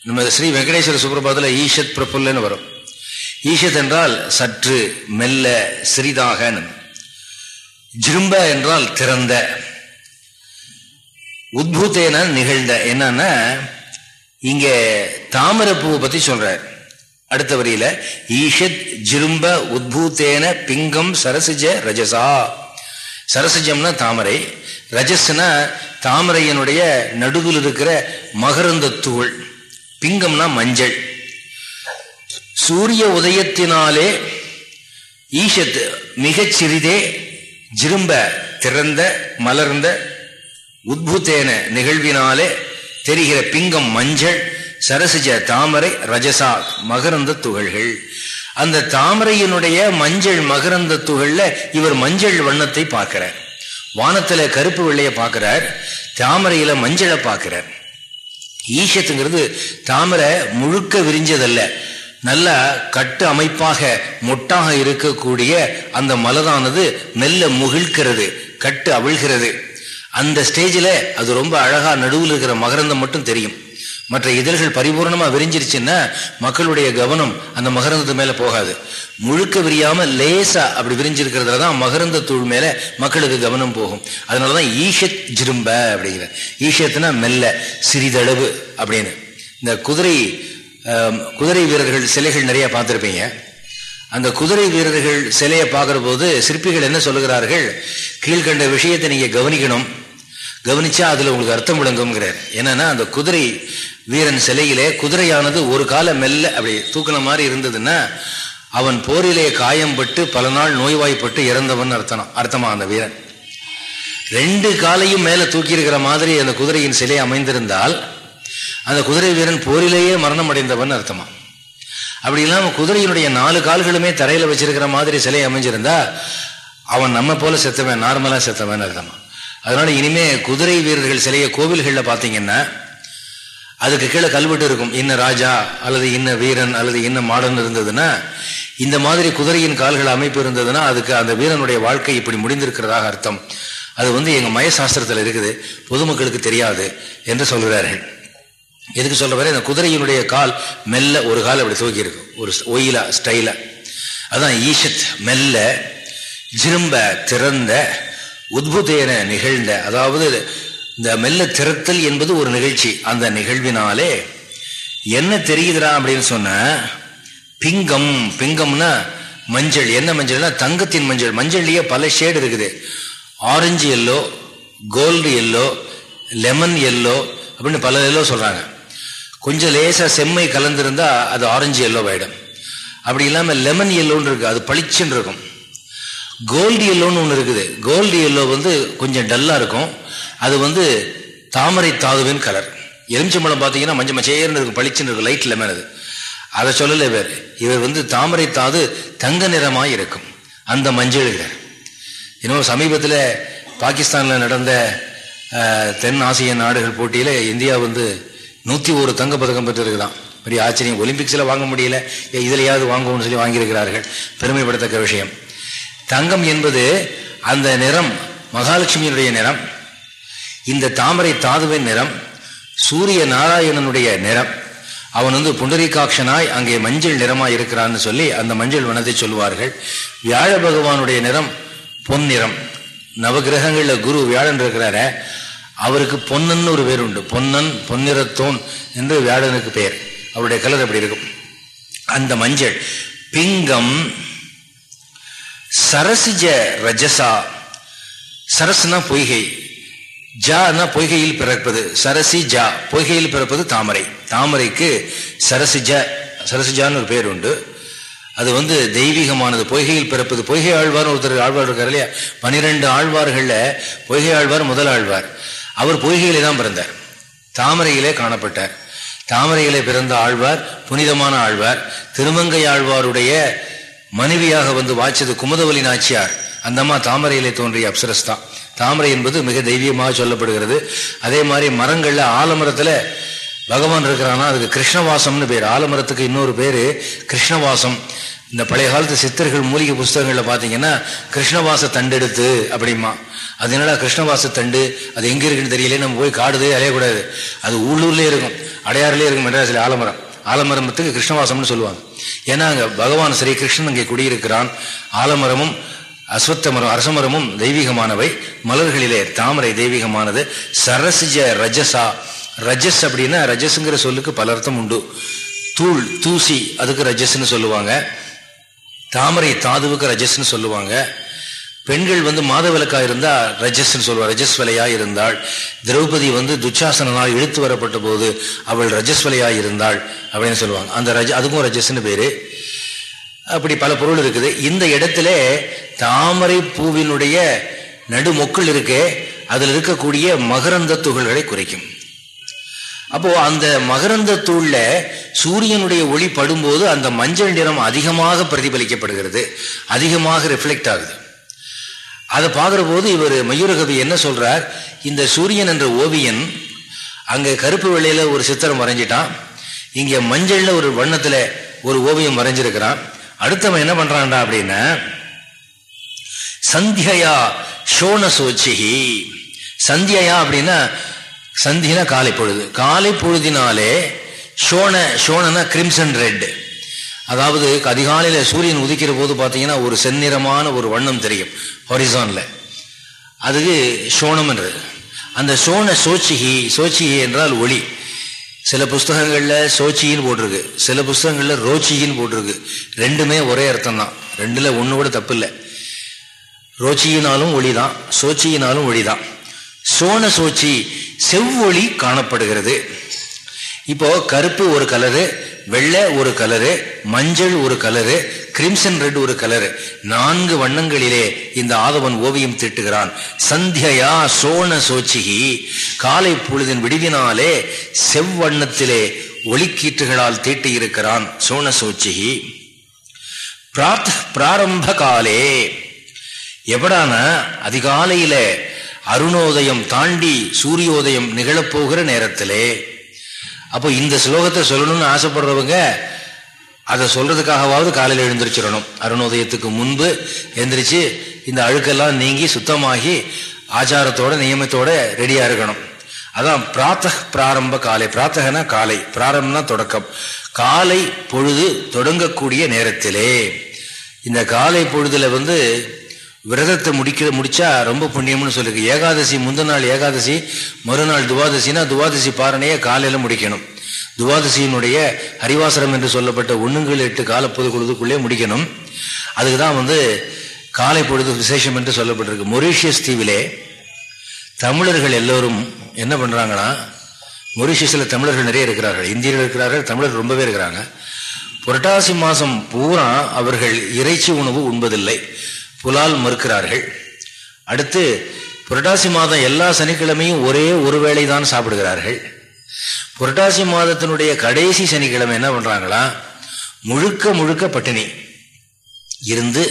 நம்ம ஸ்ரீ வெங்கடேஸ்வர சுப்பிரபாதத்தில் ஈஷத் பிரபுல்லன்னு வரும். ஈஷத் என்றால் சற்று மெல்ல சிறிதாக ஜிரும்ப என்றால் திறந்த. உத்பூத்தேன நிகழ்ந்த. என்னன்னா இங்க தாமரப்பூவை பத்தி சொல்றார். அடுத்த வரியில ஈஷத் ஜிரும்ப உத்பூத்தேன பிங்கம் சரசிஜ ரஜசா. சரசிஜம்னா தாமரை. ரஜஸ்னா தாமரையனுடைய நடுவில் இருக்கிற மகரந்த தூள். பிங்கம்னா மஞ்சள். சூரிய உதயத்தினாலே ஈஷத் மிகச் சிறிதே ஜிரும்ப திறந்த மலர்ந்த உத்புத்தேன நிகழ்வினாலே தெரிகிற பிங்கம் மஞ்சள் சரசிஜ தாமரை ரஜசா மகரந்த துகள்கள். அந்த தாமரையினுடைய மஞ்சள் மகரந்த துகள்ல இவர் மஞ்சள் வண்ணத்தை பார்க்கிறார். வானத்துல கருப்பு வெள்ளைய பார்க்கிறார் தாமரையில மஞ்சளை பார்க்கிறார். ஈஷத்துங்கிறது தாமரை முழுக்க விரிஞ்சதல்ல. நல்ல கட்டு அமைப்பாக மொட்டாக இருக்கக்கூடிய அந்த மலதானது மெல்ல முகிழ்கிறது கட்டு அவிழ்கிறது. அந்த ஸ்டேஜில் அது ரொம்ப அழகாக நடுவில் இருக்கிற மகரந்தம் மட்டும் தெரியும். மற்ற இதழ்கள் பரிபூர்ணமாக விரிஞ்சிருச்சுன்னா மக்களுடைய கவனம் அந்த மகரந்தத்து மேலே போகாது. முழுக்க விரியாமல் லேசாக அப்படி விரிஞ்சிருக்கிறதுல தான் மகரந்த தூள் மேலே மக்களுக்கு கவனம் போகும். அதனால தான் ஈஷத் ஜிரும்ப அப்படிங்கிற. ஈஷத்துனா மெல்ல சிறிதளவு அப்படின்னு. இந்த குதிரை குதிரை வீரர்கள் சிலைகள் நிறைய பார்த்துருப்பீங்க. அந்த குதிரை வீரர்கள் சிலையை பார்க்குற போது சிற்பிகள் என்ன சொல்லுகிறார்கள்? கீழ்கண்ட விஷயத்தை நீங்கள் கவனிக்கணும். கவனிச்சா அதில் உங்களுக்கு அர்த்தம் விளங்குங்கிறார் என்னன்னா அந்த குதிரை வீரன் சிலையிலே குதிரையானது ஒரு கால மெல்ல அப்படி தூக்கின மாதிரி இருந்ததுன்னா அவன் போரிலே காயம்பட்டு பல நாள் நோய்வாய்ப்பட்டு இறந்தவன் அர்த்தம் அர்த்தமா அந்த வீரன். ரெண்டு காலையும் மேலே தூக்கியிருக்கிற மாதிரி அந்த குதிரையின் சிலை அமைந்திருந்தால் அந்த குதிரை வீரன் போரிலேயே மரணம் அடைந்தவன் அர்த்தமா? அப்படி இல்லாம குதிரையினுடைய நாலு கால்களுமே தரையில வச்சிருக்கிற மாதிரி சிலை அமைஞ்சிருந்தா அவன் நம்ம போல செத்தவன் நார்மலா செத்தவன் அர்த்தமா? அதனால இனிமே குதிரை வீரர்கள் சிலைய கோவில்கள்ல பாத்தீங்கன்னா அதுக்கு கீழே கல்வெட்டு இருக்கும். இன்ன ராஜா அல்லது இன்ன வீரன் அல்லது இன்ன மாடன் இருந்ததுன்னா இந்த மாதிரி குதிரையின் கால்கள் அமைப்பு இருந்ததுன்னா அதுக்கு அந்த வீரனுடைய வாழ்க்கை இப்படி முடிந்திருக்கிறதாக அர்த்தம். அது வந்து எங்கள் மயசாஸ்திரத்தில் இருக்குது. பொதுமக்களுக்கு தெரியாது என்று சொல்கிறார்கள். எதுக்கு சொல்ற வரை இந்த குதிரையினுடைய கால் மெல்ல ஒரு கால் அப்படி தூக்கி இருக்கும் ஒரு ஒயிலா ஸ்டைலா. அதான் ஈஷத் மெல்ல ஜிரும்ப திறந்த உத்புதேன நிகழ்ந்த அதாவது இந்த மெல்ல திறத்தல் என்பது ஒரு நிகழ்ச்சி. அந்த நிகழ்வினாலே என்ன தெரியுதுடா அப்படின்னு சொன்ன பிங்கம் பிங்கம்னா மஞ்சள். என்ன மஞ்சள்னா தங்கத்தின் மஞ்சள். மஞ்சள்லயே பல ஷேடு இருக்குது. Orange yellow gold yellow lemon yellow அப்படின்னு பல எல்லோ சொல்றாங்க. கொஞ்சம் லேசாக செம்மை கலந்துருந்தா அது ஆரஞ்சு எல்லோ ஆகிடும் அப்படி இல்லாமல் லெமன் எல்லோன்னு இருக்குது அது பளிச்சுன்னு இருக்கும். கோல்டு எல்லோன்னு ஒன்று இருக்குது. கோல்டு எல்லோ வந்து கொஞ்சம் டல்லாக இருக்கும். அது வந்து தாமரை தாதுவின் கலர் எலுமிச்சம்பழம் பார்த்தீங்கன்னா மஞ்சள் மச்சேர்னு இருக்கும் பளிச்சுன்னு இருக்கும் லைட் லெமன் அது. அதை சொல்லலை வேறு இவர் வந்து தாமரை தாது தங்க நிறமாக இருக்கும். அந்த மஞ்சள் இன்னும் சமீபத்தில் பாகிஸ்தானில் நடந்த தென் ஆசிய நாடுகள் போட்டியில் இந்தியா வந்து நூற்றி ஒரு தங்க பதக்கம் பெற்றிருக்குதான் பெரிய ஆச்சரியம். ஒலிம்பிக்ஸில் வாங்க முடியல. இதுலையாவது வாங்குவோம்னு சொல்லி வாங்கியிருக்கிறார்கள். பெருமைப்படத்தக்க விஷயம். தங்கம் என்பது அந்த நிறம் மகாலட்சுமியினுடைய நிறம் இந்த தாமரை தாதுவின் நிறம் சூரிய நாராயணனுடைய நிறம் அவன் வந்து புண்டரிகாட்சனாய் அங்கே மஞ்சள் நிறமாக இருக்கிறான்னு சொல்லி அந்த மஞ்சள் வனத்தை சொல்வார்கள் வியாழ பகவானுடைய நிறம் பொன் நிறம். குரு வியாழன் இருக்கிறார அவருக்கு பொன்னன் ஒரு பேர் உண்டு. பொன்னன் பொன்னிறத்தோன் என்று வியாழனுக்கு பெயர். அவருடைய கலர் அப்படி இருக்கும். அந்த மஞ்சள் பிங்கம் சரசிஜ ரஜசா சரசுனா பொய்கை ஜானா பொய்கையில் பிறப்பது சரசி ஜா பொய்கையில் பிறப்பது தாமரை. தாமரைக்கு சரசிஜ சரசிஜான்னு ஒரு பேர் உண்டு. அது வந்து தெய்வீகமானது. பொய்கையில் பிறப்பது பொய்கை ஆழ்வார் ஒருத்தர் ஆழ்வார் இருக்கார் இல்லையா? பனிரெண்டு ஆழ்வார்களில் பொய்கை ஆழ்வார் முதல் ஆழ்வார். அவர் பொய்கையிலே தான் பிறந்தார். தாமரையிலே காணப்பட்டார். தாமரையிலே பிறந்த ஆழ்வார் புனிதமான ஆழ்வார் திருமங்கை ஆழ்வாருடைய மனைவியாக வந்து வாய்ச்சது குமுதவலி நாச்சியார். அந்த அம்மா தாமரையிலே தோன்றிய அப்சரஸ் தான். தாமரை என்பது மிக தெய்வீகமாக சொல்லப்படுகிறது. அதே மாதிரி மரங்களில் ஆலமரத்தில் பகவான் இருக்கிறான்னா அதுக்கு கிருஷ்ணவாசம்னு பேர். ஆலமரத்துக்கு இன்னொரு பேர் கிருஷ்ணவாசம். இந்த பழைய காலத்து சித்தர்கள் மூலிகை புஸ்தகங்களில் பார்த்தீங்கன்னா கிருஷ்ணவாச தண்டெடுத்து அப்படிமா. அது என்னடா கிருஷ்ணவாச தண்டு? அது எங்கே இருக்குன்னு தெரியல நம்ம போய் காடுதே அலையக்கூடாது. அது உள்ளூர்லேயே இருக்கும். அடையாறுலேயே இருக்கும் மெட்ராஸில் ஆலமரம். ஆலமரமத்துக்கு கிருஷ்ணவாசம்னு சொல்லுவாங்க. ஏன்னா அங்கே பகவான் ஸ்ரீ கிருஷ்ணன் அங்கே குடியிருக்கிறான். ஆலமரமும் அஸ்வத்த மரம் அரசமரமும் தெய்வீகமானவை. மலர்களிலே தாமரை தெய்வீகமானது. சரசிஜ ரஜசா. ரஜஸ் அப்படின்னா ரஜஸ்ங்கிற சொல்லுக்கு பல அர்த்தம் உண்டு. தூள் தூசி அதுக்கு ரஜஸ்ன்னு சொல்லுவாங்க. தாமரை தாதுவுக்கு ரஜஸ்ன்னு சொல்லுவாங்க. பெண்கள் வந்து மாதவிலக்கா இருந்தா ரஜஸ்ன்னு சொல்லுவாள் ரஜஸ் வலையா இருந்தாள். திரௌபதி வந்து துச்சாசனால் இழுத்து வரப்பட்ட போது அவள் ரஜஸ் வலையா இருந்தாள் அப்படின்னு சொல்லுவாங்க. அந்த ரஜ அதுக்கும் ரஜஸ்ன்னு பேரு. அப்படி பல பொருள் இருக்குது. இந்த இடத்துல தாமரை பூவினுடைய நடுமொக்கள் இருக்கே அதில் இருக்கக்கூடிய மகரந்த துகள்களை குறைக்கும். அப்போ அந்த மகரந்த தூள்ல சூரியனுடைய ஒளி படும்போது அந்த மஞ்சள் நிறம் அதிகமாக பிரதிபலிக்கப்படுகிறது. அதிகமாக ரிஃப்ளெக்ட் ஆகுது. அதை பார்க்குற போது இவர் மயூரகவி என்ன சொல்றார்? இந்த சூரியன் என்ற ஓவியன் அங்கே கருப்பு வெள்ளையில ஒரு சித்திரம் வரைஞ்சிட்டான். இங்கே மஞ்சள்ல ஒரு வண்ணத்துல ஒரு ஓவியம் வரைஞ்சிருக்கிறான். அடுத்தவன் என்ன பண்றான்டா அப்படின்னா சந்தியா சோன சோச்சிகி சந்தியா அப்படின்னா சந்தினா காலை பொழுது. காலை பொழுதினாலே ஷோன ஷோனனா கிரிம்சன் ரெட் அதாவது அதிகாலையில் சூரியன் உதிக்கிற போது பார்த்தீங்கன்னா ஒரு செந்நிறமான ஒரு வண்ணம் தெரியும் ஹொரிசான்ல அதுக்கு சோனம் என்றது. அந்த சோன சோச்சிகி சோச்சிகி என்றால் ஒளி. சில புஸ்தகங்களில் சோச்சின்னு போட்டிருக்கு சில புஸ்தகங்களில் ரோச்சிகின்னு போட்டிருக்கு. ரெண்டுமே ஒரே அர்த்தம் தான் ரெண்டில் ஒண்ணு கூட தப்பு இல்லை ரோச்சியினாலும் ஒளிதான் சோச்சியினாலும் ஒளிதான். சோன சோச்சி செவ்வொளி காணப்படுகிறது. இப்போ கருப்பு ஒரு கலரு வெள்ளை ஒரு கலரு மஞ்சள் ஒரு கலரு கிரிம்சன் ரெட் ஒரு கலரு. நான்கு வண்ணங்களிலே இந்த ஆதவன் ஓவியம் தீட்டுகிறான். சந்தியா சோன சோச்சிகி காலை பொழுதின் விடுவினாலே செவ்வண்ணத்திலே ஒளிக்கீற்றுகளால் தீட்டி இருக்கிறான் சோன சோச்சிகி. பிரார்த்த பிராரம்ப காலே எவடான அதிகாலையில அருணோதயம் தாண்டி சூரியோதயம் நிகழப்போகிற நேரத்திலே அப்போ இந்த ஸ்லோகத்தை சொல்லணும்னு ஆசைப்படுறவங்க அதை சொல்றதுக்காகவாவது காலையில் எழுந்திரிச்சிடணும். அருணோதயத்துக்கு முன்பு எந்திரிச்சு இந்த அழுக்கெல்லாம் நீங்கி சுத்தமாகி ஆச்சாரத்தோட நியமத்தோட ரெடியா இருக்கணும். அதான் பிராத்த பிராரம்ப காலை. பிராத்தகனா காலை. பிராரம்பம்னா தொடக்கம். காலை பொழுது தொடங்கக்கூடிய நேரத்திலே இந்த காலை பொழுதுல வந்து விரதத்தை முடிக்கிற முடிச்சா ரொம்ப புண்ணியம்னு சொல்லிருக்கு ஏகாதசி முந்தின நாள் ஏகாதசி மறுநாள் துவாதசினா துவாதசி பாரணையை காலையில முடிக்கணும். துவாதசியினுடைய ஹரிவாசரம் என்று சொல்லப்பட்ட ஒண்ணுங்கள் எட்டு கால பொதுக்குழுதுக்குள்ளே முடிக்கணும். அதுக்கு தான் வந்து காலை பொழுது விசேஷம் என்று சொல்லப்பட்டிருக்கு. மொரீஷியஸ் தீவிலே தமிழர்கள் எல்லோரும் என்ன பண்றாங்கன்னா மொரிஷியஸில் தமிழர்கள் நிறைய இருக்கிறார்கள். இந்தியர்கள் இருக்கிறார்கள் தமிழர்கள் ரொம்பவே இருக்கிறாங்க. புரட்டாசி மாதம் பூரா அவர்கள் இறைச்சி உணவு உண்பதில்லை. புலால் மறுக்கிறார்கள். அடுத்து புரட்டாசி மாதம் எல்லா சனிக்கிழமையும் ஒரே ஒரு வேளை தான் சாப்பிடுகிறார்கள். புரட்டாசி மாதத்தினுடைய கடைசி சனிக்கிழமை என்ன பண்ணுறாங்களா முழுக்க முழுக்க பட்டினி. இருந்து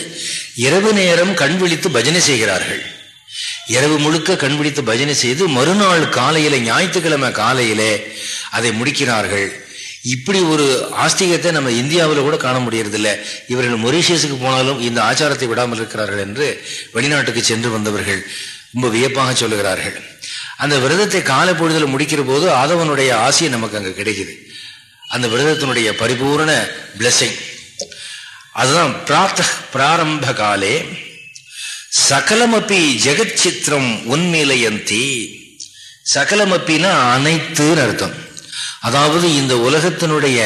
இரவு நேரம் கண் விழித்து பஜனை செய்கிறார்கள். இரவு முழுக்க கண்பிடித்து பஜனை செய்து மறுநாள் காலையில ஞாயிற்றுக்கிழமை காலையிலே அதை முடிக்கிறார்கள். இப்படி ஒரு ஆஸ்திகத்தை நம்ம இந்தியாவில் கூட காண முடியறதில்ல. இவர்கள் மொரீஷியஸுக்கு போனாலும் இந்த ஆச்சாரத்தை விடாமல் இருக்கிறார்கள் என்று வெளிநாட்டுக்கு சென்று வந்தவர்கள் ரொம்ப வியப்பாக சொல்லுகிறார்கள். அந்த விரதத்தை காலை பொழுதில் முடிக்கிற போது ஆதவனுடைய ஆசையை நமக்கு அங்கே கிடைக்குது. அந்த விரதத்தினுடைய பரிபூர்ண பிளஸிங் அதுதான் பிராத்த பிராரம்ப காலே சகலமப்பி ஜெகத் சித்திரம் உன்மேலையந்தி. சகலமப்பினா அனைத்துன்னு அர்த்தம். அதாவது இந்த உலகத்தினுடைய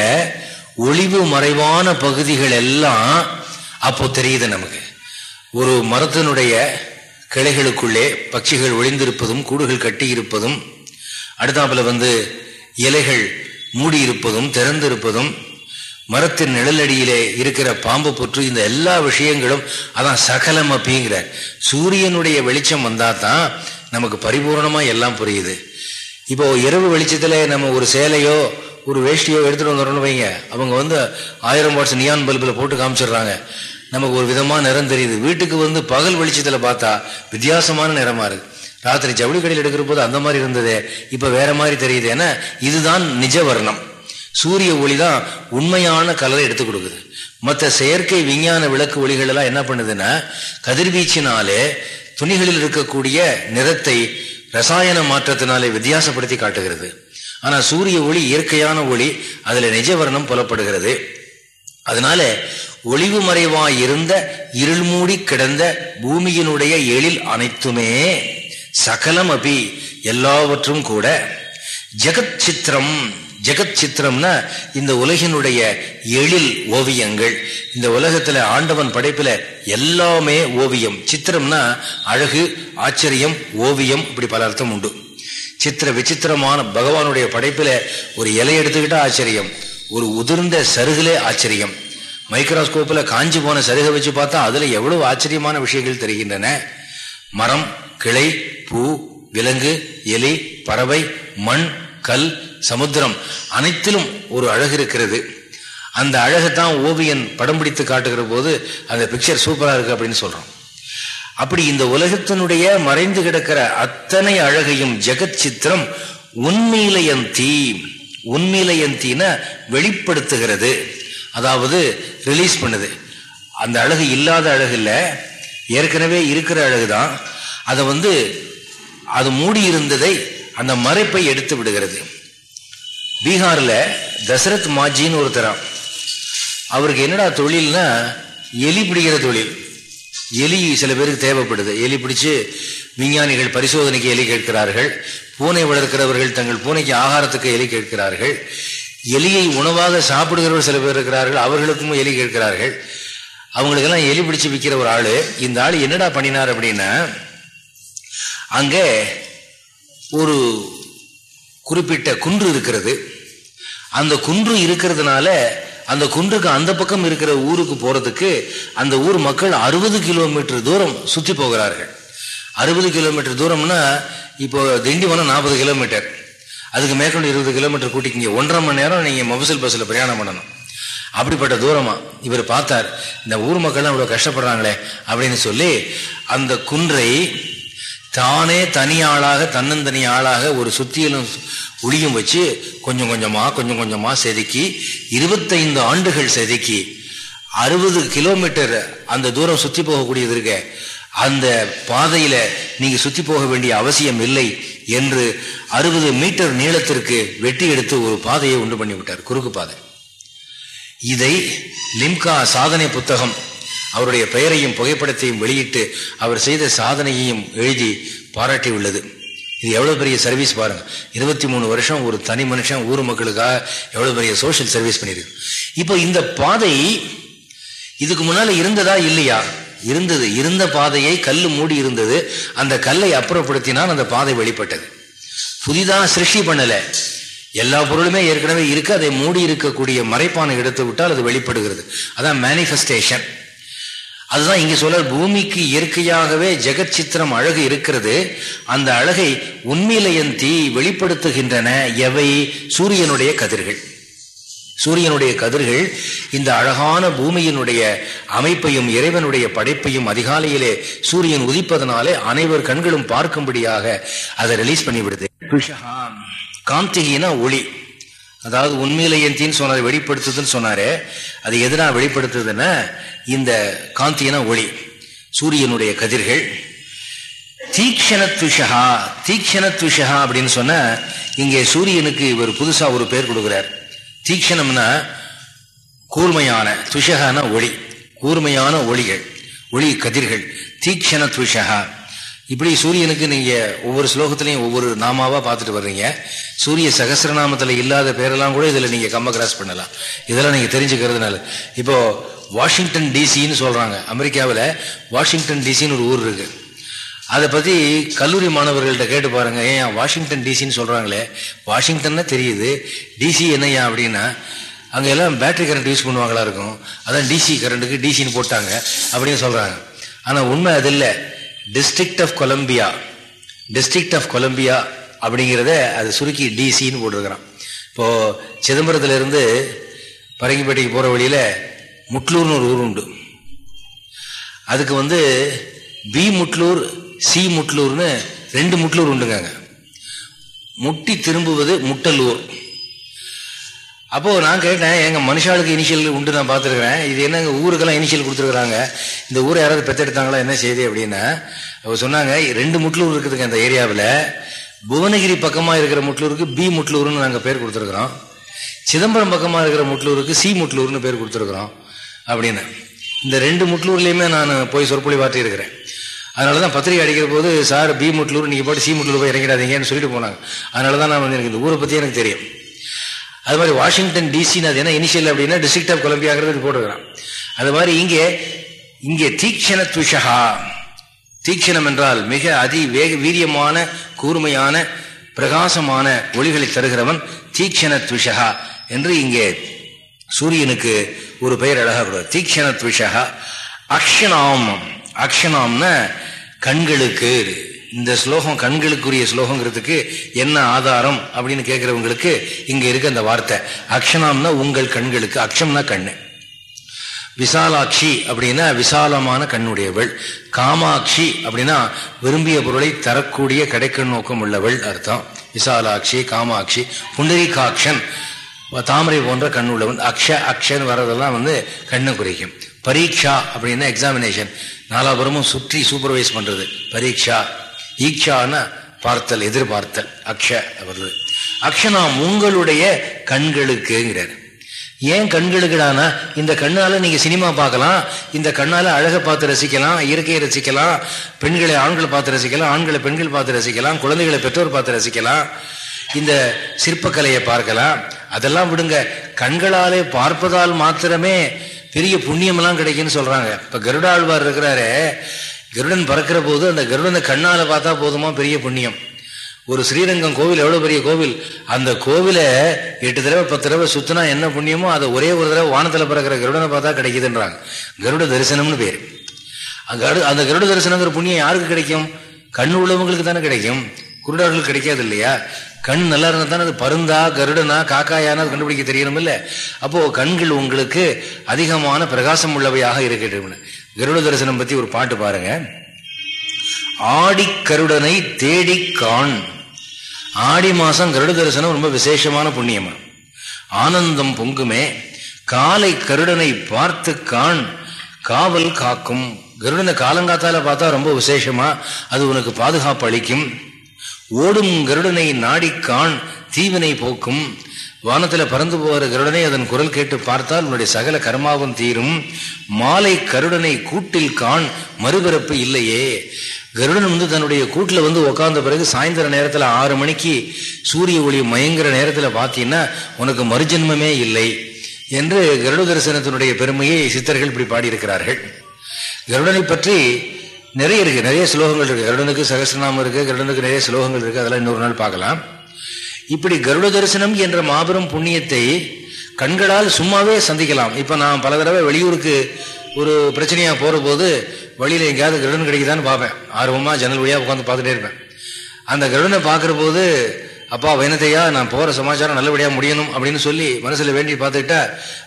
ஒளிவு மறைவான பகுதிகள் எல்லாம் அப்போ தெரியுது நமக்கு. ஒரு மரத்தினுடைய கிளைகளுக்குள்ளே பட்சிகள் ஒளிந்திருப்பதும் கூடுகள் கட்டி இருப்பதும் அடுத்தாப்புல வந்து இலைகள் மூடி இருப்பதும் திறந்திருப்பதும் மரத்தின் நிழலடியிலே இருக்கிற பாம்பு புற்று இந்த எல்லா விஷயங்களும் அதான் சகலம் அப்படிங்கிற. சூரியனுடைய வெளிச்சம் வந்தா தான் நமக்கு பரிபூர்ணமா எல்லாம் புரியுது. இப்போ இரவு வெளிச்சத்துல நம்ம ஒரு சேலையோ ஒரு வேஷ்டியோ எடுத்துட்டு வந்துடணும் வைங்க. அவங்க வந்து ஆயிரம் வாட்ஸ் நியான் பல்பில் போட்டு காமிச்சிடுறாங்க. நமக்கு ஒரு விதமான நிறம் தெரியுது. வீட்டுக்கு வந்து பகல் வெளிச்சத்துல பார்த்தா வித்தியாசமான நிறமா இருக்கு. ராத்திரி ஜவுளி கடையில் எடுக்கிற போது அந்த மாதிரி இருந்தது. இப்ப வேற மாதிரி தெரியுது. ஏன்னா இதுதான் நிஜ வர்ணம். சூரிய ஒளி தான் உண்மையான கலரை எடுத்து கொடுக்குது. மற்ற செயற்கை விஞ்ஞான விளக்கு ஒளிகள் எல்லாம் என்ன பண்ணுதுன்னா கதிர்வீச்சினாலே துணிகளில் இருக்கக்கூடிய நிறத்தை ரசாயன மாற்றத்தினாலே வித்தியாசப்படுத்தி காட்டுகிறது. ஆனா சூரிய ஒளி இயற்கையான ஒளி அதுல நிஜவர்ணம் புலப்படுகிறது. அதனால ஒளிவு மறைவாய் இருந்த இருள் மூடி கிடந்த பூமியினுடைய எழில் அனைத்துமே சகலம் அபி எல்லாவற்றும் கூட ஜெகத் சித்திரம். ஜெகத் சித்திரம்னா இந்த உலகினுடைய எழில் ஓவியங்கள். இந்த உலகத்துல ஆண்டவன் படைப்புல எல்லாமே ஓவியம். சித்திரம்னா அழகு ஆச்சரியம் ஓவியம் இப்படி பல அர்த்தம் உண்டு. சித்திர விசித்திரமான பகவானுடைய படைப்புல ஒரு இலை எடுத்துக்கிட்டா ஆச்சரியம். ஒரு உதிர்ந்த சருகிலே ஆச்சரியம். மைக்ரோஸ்கோப்பில் காஞ்சி போன சருகை வச்சு பார்த்தா அதில் எவ்வளவு ஆச்சரியமான விஷயங்கள் தெரிகின்றன. மரம் கிளை பூ விலங்கு எலி பறவை மண் கல் சமுத்திரம் அனைத்திலும் ஒரு அழகு இருக்கிறது. அந்த அழகைத்தான் ஓவியன் படம் பிடித்து காட்டுகிற போது அந்த பிக்சர் சூப்பராக இருக்கு அப்படின்னு சொல்றோம். அப்படி இந்த உலகத்தினுடைய மறைந்து கிடக்கிற அத்தனை அழகையும் ஜெகத் சித்திரம் உண்மையிலையந்தி உண்மையிலையந்தின வெளிப்படுத்துகிறது. அதாவது ரிலீஸ் பண்ணுது. அந்த அழகு இல்லாத அழகு இல்லை ஏற்கனவே இருக்கிற அழகு தான் அதை வந்து அது மூடி இருந்ததை அந்த மறைப்பை எடுத்து விடுகிறது. பீகாரில் தசரத் மாஜின்னு ஒருத்தரான் அவருக்கு என்னடா தொழில்னா எலி பிடிக்கிற தொழில். எலி சில பேருக்கு தேவைப்படுது. எலி பிடிச்சு விஞ்ஞானிகள் பரிசோதனைக்கு எலி கேட்கிறார்கள். பூனை வளர்க்கிறவர்கள் தங்கள் பூனைக்கு ஆகாரத்துக்கு எலி கேட்கிறார்கள். எலியை உணவாக சாப்பிடுகிறவர் சில பேர் இருக்கிறார்கள். அவர்களுக்கும் எலி கேட்கிறார்கள். அவங்களுக்கெல்லாம் எலி பிடிச்சு விற்கிற ஒரு ஆள். இந்த ஆள் என்னடா பண்ணினார் அப்படின்னா அங்கே ஒரு குறிப்பிட்ட குன்று இருக்கிறது. அந்த குன்று இருக்கிறதுனால அந்த குன்றுக்கு அந்த பக்கம் இருக்கிற ஊருக்கு போகிறதுக்கு அந்த ஊர் மக்கள் அறுபது கிலோமீட்டர் தூரம் சுற்றி போகிறார்கள். அறுபது கிலோமீட்டர் தூரம்னா இப்போ திண்டிவனம் நாற்பது கிலோமீட்டர். அதுக்கு மேற்கொண்டு இருபது கிலோமீட்டர் கூட்டிக்கிங்க. ஒன்றரை மணி நேரம் நீங்கள் மொபைல் பஸ்ஸில் பிரயாணம் பண்ணணும். அப்படிப்பட்ட தூரமாக இவர் பார்த்தார் இந்த ஊர் மக்கள்லாம் இவ்வளோ கஷ்டப்படுறாங்களே அப்படின்னு சொல்லி அந்த குன்றை தானே தனி ஆளாக தன்னந்தனி ஆளாக ஒரு சுத்தியிலும் ஒளியும் வச்சு கொஞ்சம் கொஞ்சமாக கொஞ்சம் கொஞ்சமாக செதுக்கி இருபத்தைந்து ஆண்டுகள் செதுக்கி அறுபது கிலோமீட்டர் அந்த தூரம் சுற்றி போகக்கூடியது இருக்க அந்த பாதையில நீங்க சுத்தி போக வேண்டிய அவசியம் இல்லை என்று அறுபது மீட்டர் நீளத்திற்கு வெட்டி எடுத்து ஒரு பாதையை உண்டு பண்ணிவிட்டார் குறுக்கு பாதை. இதை லிம்கா சாதனை புத்தகம் அவருடைய பெயரையும் புகைப்படத்தையும் வெளியிட்டு அவர் செய்த சாதனையையும் எழுதி பாராட்டி உள்ளது இது எவ்வளவு பெரிய சர்வீஸ் பாருங்க. இருபத்தி மூணு வருஷம் ஒரு தனி மனுஷன் ஊர் மக்களுக்காக எவ்வளவு பெரிய சோசியல் சர்வீஸ் பண்ணியிருக்கு. இப்போ இந்த பாதை இதுக்கு முன்னால இருந்ததா இல்லையா? இருந்தது. இருந்த பாதையை கல் மூடி இருந்தது. அந்த கல்லை அப்புறப்படுத்தினால் அந்த பாதை வெளிப்பட்டது. புதிதாக சிருஷ்டி பண்ணல. எல்லா பொருளுமே ஏற்கனவே இருக்கு. அதை மூடி இருக்கக்கூடிய மறைப்பானை எடுத்து விட்டால் அது வெளிப்படுகிறது. அதான் மேனிஃபெஸ்டேஷன் அதுதான் இங்கே சொல்ல பூமிக்கு இயற்கையாகவே ஜெகத் சித்திரம் அழகு இருக்கிறது. அந்த அழகை உண்மையிலையந்தி வெளிப்படுத்துகின்றன எவை? சூரியனுடைய கதிர்கள். சூரியனுடைய கதிர்கள் இந்த அழகான பூமியினுடைய அமைப்பையும் இறைவனுடைய படைப்பையும் அதிகாலையிலே சூரியன் உதிப்பதனாலே அனைவர் கண்களும் பார்க்கும்படியாக அதை ரிலீஸ் பண்ணிவிடுது. காந்திகினா ஒளி. அதாவது உண்மையிலேயன்றின்னு சொன்னார் வெளிப்படுத்துதுன்னு சொன்னார் அது எதனா வெளிப்படுத்துதுன்னா இந்த காந்தியன ஒளி சூரியனுடைய கதிர்கள். தீக்ஷணத்விஷா தீக்ஷணத்விஷா அப்படின்னு சொன்ன இங்கே சூரியனுக்கு இவர் புதுசா ஒரு பேர் கொடுக்கிறார். தீக்ஷணம்னா கூர்மையான துஷகான ஒளி கூர்மையான ஒளிகள் ஒளி கதிர்கள். தீக்ஷண இப்படி சூரியனுக்கு நீங்க ஒவ்வொரு ஸ்லோகத்திலையும் ஒவ்வொரு நாமாவா பார்த்துட்டு வர்றீங்க. சூரிய சகசிரநாமத்துல இல்லாத பேரெல்லாம் கூட இதுல நீங்க கம்ம கிராஸ் பண்ணலாம். இதெல்லாம் நீங்க தெரிஞ்சுக்கிறதுனால இப்போ வாஷிங்டன் டிசின்னு சொல்றாங்க. அமெரிக்காவில் வாஷிங்டன் டிசின்னு ஒரு ஊர் இருக்கு. அதை பத்தி கல்லூரி மாணவர்கள்ட்ட கேட்டு பாருங்க. ஏன் வாஷிங்டன் டிசின்னு சொல்றாங்களே? வாஷிங்டன்னா தெரியுது. டிசி என்னையா அப்படின்னா அங்க எல்லாம் பேட்டரி கரண்ட் யூஸ் பண்ணுவாங்களா இருக்கும். அதான் டிசி கரண்ட்டுக்கு டிசின்னு போட்டாங்க அப்படின்னு சொல்றாங்க. ஆனா உண்மை அது இல்லை. District of Columbia district of Columbia அப்படிங்கிறத அது சுருக்கி டிசின்னு போட்டிருக்கிறான். இப்போது சிதம்பரத்துலேருந்து பரங்கிப்பேட்டைக்கு போகிற வழியில் முட்லூர்னு ஒரு ஊர் உண்டு. அதுக்கு வந்து பி முட்லூர் சி முட்லூர்னு ரெண்டு முட்லூர் உண்டுங்க முட்டி திரும்புவது முட்டலூர். அப்போது நான் கேட்டேன் எங்கள் மனுஷாளுக்கு இனிஷியல் உண்டு நான் பார்த்துருக்குறேன். இது என்னங்க ஊருக்கெல்லாம் இனிஷியல் கொடுத்துருக்குறாங்க. இந்த ஊரை யாராவது பெற்றெடுத்தாங்களா என்ன செய்தி அப்படின்னா அவர் சொன்னாங்க ரெண்டு முட்லூர் இருக்குதுங்க அந்த ஏரியாவில். புவனகிரி பக்கமாக இருக்கிற முட்லூருக்கு பி முட்லூர்னு நாங்கள் பேர் கொடுத்துருக்குறோம். சிதம்பரம் பக்கமாக இருக்கிற முட்லூருக்கு சி முட்லூர்னு பேர் கொடுத்துருக்குறோம் அப்படின்னு. இந்த ரெண்டு முட்லூர்லேயுமே நான் போய் சொற்பொழி வாட்டியிருக்கிறேன் அதனால தான் பத்திரிகை அடிக்கிற போது சார் பி முட்லூர் நீங்கள் போட்டு சி முட்லூர் போய் இறங்கிடாதீங்கன்னு சொல்லிட்டு போனாங்க. அதனால தான் நான் வந்து எனக்கு இந்த ஊரை பற்றி எனக்கு தெரியும். அது மாதிரி வாஷிங்டன் டிசின்னு அது என்ன இனிஷியல் அப்படின்னா டிஸ்ட்ரிக்ட் ஆஃப் கொலம்பியாங்கிறது போட்டுக்கிறான் அது மாதிரி இங்கே இங்கே தீக்ஷண துஷகா தீக்ஷணம் என்றால் மிக அதி வேக வீரியமான கூர்மையான பிரகாசமான ஒளிகளை தருகிறவன் தீக்ஷண துஷகா என்று இங்கே சூரியனுக்கு ஒரு பெயர் அழகா தீக்ஷண துஷகா அக்ஷனாம் அக்ஷனாம்னா கண்களுக்கு. இந்த ஸ்லோகம் கண்களுக்குரிய ஸ்லோகங்கிறதுக்கு என்ன ஆதாரம் அப்படின்னு கேட்குறவங்களுக்கு இங்க இருக்க அந்த வார்த்தை. அக்ஷனாம்னா உங்கள் கண்களுக்கு அக்ஷம்னா கண்ணு. விசாலாட்சி அப்படின்னா விசாலமான கண்ணுடையவள். காமாட்சி அப்படின்னா விரும்பிய பொருளை தரக்கூடிய கடைக்கண் நோக்கம் உள்ளவள் அர்த்தம். விசாலாட்சி காமாட்சி புண்டரிகாட்சன் தாமரை போன்ற கண்ணுள்ளவன் அக்ஷ அக்ஷன் வர்றதெல்லாம் வந்து கண்ணை குறைக்கும். பரீட்சா அப்படின்னா எக்ஸாமினேஷன் நாலாபுரமும் சுற்றி சூப்பர்வைஸ் பண்றது. பரீட்சா. ஈக்ஷான பார்த்தல் எதிர்பார்த்தல் அக்ஷ வருது அக்ஷனா உங்களுடைய கண்களுக்குங்கிறார். ஏன் கண்களுக்குடானா? இந்த கண்ணால நீங்க சினிமா பார்க்கலாம் இந்த கண்ணால அழகை பார்த்து ரசிக்கலாம் இயற்கையை ரசிக்கலாம் பெண்களை ஆண்களை பார்த்து ரசிக்கலாம் ஆண்களை பெண்கள் பார்த்து ரசிக்கலாம் குழந்தைகளை பெற்றோர் பார்த்து ரசிக்கலாம். இந்த சிற்பக்கலையை பார்க்கலாம். அதெல்லாம் விடுங்க. கண்களாலே பார்ப்பதால் மாத்திரமே பெரிய புண்ணியமெல்லாம் கிடைக்குன்னு சொல்றாங்க. இப்ப கருடாழ்வார் இருக்கிறாரு கருடன் பறக்கிற போது அந்த கருடனை கண்ணால பார்த்தா போதுமா? பெரிய புண்ணியம். ஒரு ஸ்ரீரங்கம் கோவில் எவ்வளவு பெரிய கோவில்? அந்த கோவில எட்டு தடவை பத்து தடவை சுத்தினா என்ன புண்ணியமோ அதை ஒரே ஒரு தடவை வானத்துல பறக்கிற கருடனை பார்த்தா கிடைக்குதுன்றாங்க. கருட தரிசனம்னு பேரு. அந்த கருட தரிசனங்கிற புண்ணியம் யாருக்கு கிடைக்கும்? கண் உள்ளவங்களுக்கு தானே கிடைக்கும். குருடர்களுக்கு கிடைக்காது இல்லையா? கண் நல்லா இருந்தால் தானே அது பருந்தா கருடனா காக்காயானா அது கண்டுபிடிக்க தெரியணும் இல்லை அப்போது கண்கள் உங்களுக்கு அதிகமான பிரகாசம் உள்ளவையாக இருக்கட்டும்னு. கருட தரிசனம் பத்தி ஒரு பாட்டு பாருங்க. ஆடிக்கருடனை தேடி காண். ஆடி மாசம் கருட தரிசனம் ரொம்ப விசேஷமான புண்ணியமா. ஆனந்தம் பொங்குமே. காலை கருடனை பார்த்து காண். காவல் காக்கும். கருடனை காலங்காத்தால பார்த்தா ரொம்ப விசேஷமா. அது உனக்கு பாதுகாப்பு அளிக்கும். ஓடும் கருடனை நாடிக்கான் தீவினை போக்கும். வானத்தில் பறந்து போகிற கருடனை அதன் குரல் கேட்டு பார்த்தால் உன்னுடைய சகல கர்மாவும் தீரும். மாலை கருடனை கூட்டில் காண் மறுபிறப்பு இல்லையே. கருடன் வந்து தன்னுடைய கூட்டில் வந்து உக்காந்த பிறகு சாயந்தர நேரத்தில் ஆறு மணிக்கு சூரிய ஒளி மயங்குற நேரத்தில் பார்த்தீங்கன்னா உனக்கு மறுஜென்மமே இல்லை என்று கருட தரிசனத்தினுடைய பெருமையை சித்தர்கள் இப்படி பாடியிருக்கிறார்கள். கருடனை பற்றி நிறைய இருக்கு. நிறைய ஸ்லோகங்கள் இருக்கு. கருடனுக்கு சகசிரநாமம் இருக்கு. கருடனுக்கு நிறைய ஸ்லோகங்கள் இருக்கு. அதெல்லாம் இன்னொரு நாள் பார்க்கலாம். இப்படி கருட தரிசனம் என்ற மாபெரும் புண்ணியத்தை கண்களால் சும்மாவே சந்திக்கலாம். இப்போ நான் பல தடவை வெளியூருக்கு ஒரு பிரச்சனையாக போகிற போது வழியில் எங்கேயாவது கருடன் கிடைக்குதான்னு பார்ப்பேன். ஆர்வமாக ஜன்னல் வழியாக உட்காந்து பார்த்துட்டே இருப்பேன். அந்த கருடனை பார்க்குற போது அப்பா வைனத்தையா நான் போகிற சமாச்சாரம் நல்லபடியாக முடியணும் அப்படின்னு சொல்லி மனசில் வேண்டி பார்த்துக்கிட்டா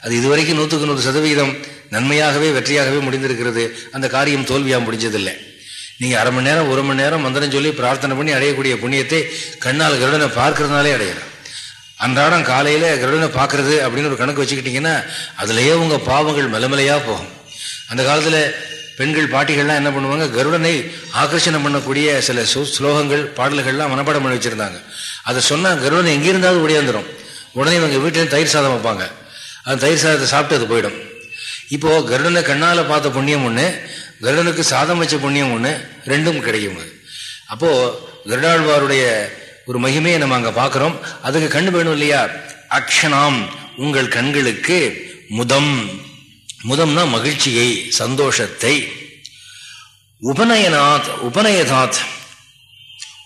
அது இதுவரைக்கும் நூற்றுக்கு நூறு சதவீதம் நன்மையாகவே வெற்றியாகவே முடிந்திருக்கிறது. அந்த காரியம் தோல்வியாக முடிஞ்சதில்லை. நீங்கள் அரை மணி நேரம் ஒரு மணி நேரம் மந்திரம் சொல்லி பிரார்த்தனை பண்ணி அடையக்கூடிய புண்ணியத்தை கண்ணால் கருடனை பார்க்கறதுனாலே அடையலாம். அன்றாடம் காலையில் கருடனை பார்க்கறது அப்படின்னு ஒரு கணக்கு வச்சுக்கிட்டிங்கன்னா அதுலேயே உங்கள் பாவங்கள் மலமலையாக போகும். அந்த காலத்தில் பெண்கள் பாட்டிகள்லாம் என்ன பண்ணுவாங்க? கருடனை ஆகர்ஷணம் பண்ணக்கூடிய சில ஸ்லோகங்கள் பாடல்கள்லாம் மனப்பாடம் பண்ணி வச்சிருந்தாங்க. அதை சொன்னால் கருடன் எங்கிருந்தாவது ஓடியாந்துடும் உடனே இவங்க வீட்டில் தயிர் சாதம் வைப்பாங்க. அந்த தயிர் சாதத்தை சாப்பிட்டு அது போயிடும். இப்போது கருடனை கண்ணால் பார்த்த புண்ணியம் ஒன்று கருடனுக்கு சாதம் வச்ச புண்ணியம் ஒன்று ரெண்டும் கிடைக்கும் அப்போது கருடாழ்வாருடைய ஒரு மகிமையை நம்ம அங்கே பார்க்குறோம். அதுக்கு கண் வேணும் இல்லையா? அக்ஷனாம் உங்கள் கண்களுக்கு முதம். முதம்னா மகிழ்ச்சியை சந்தோஷத்தை. உபநயனாத் உபநயதாத்.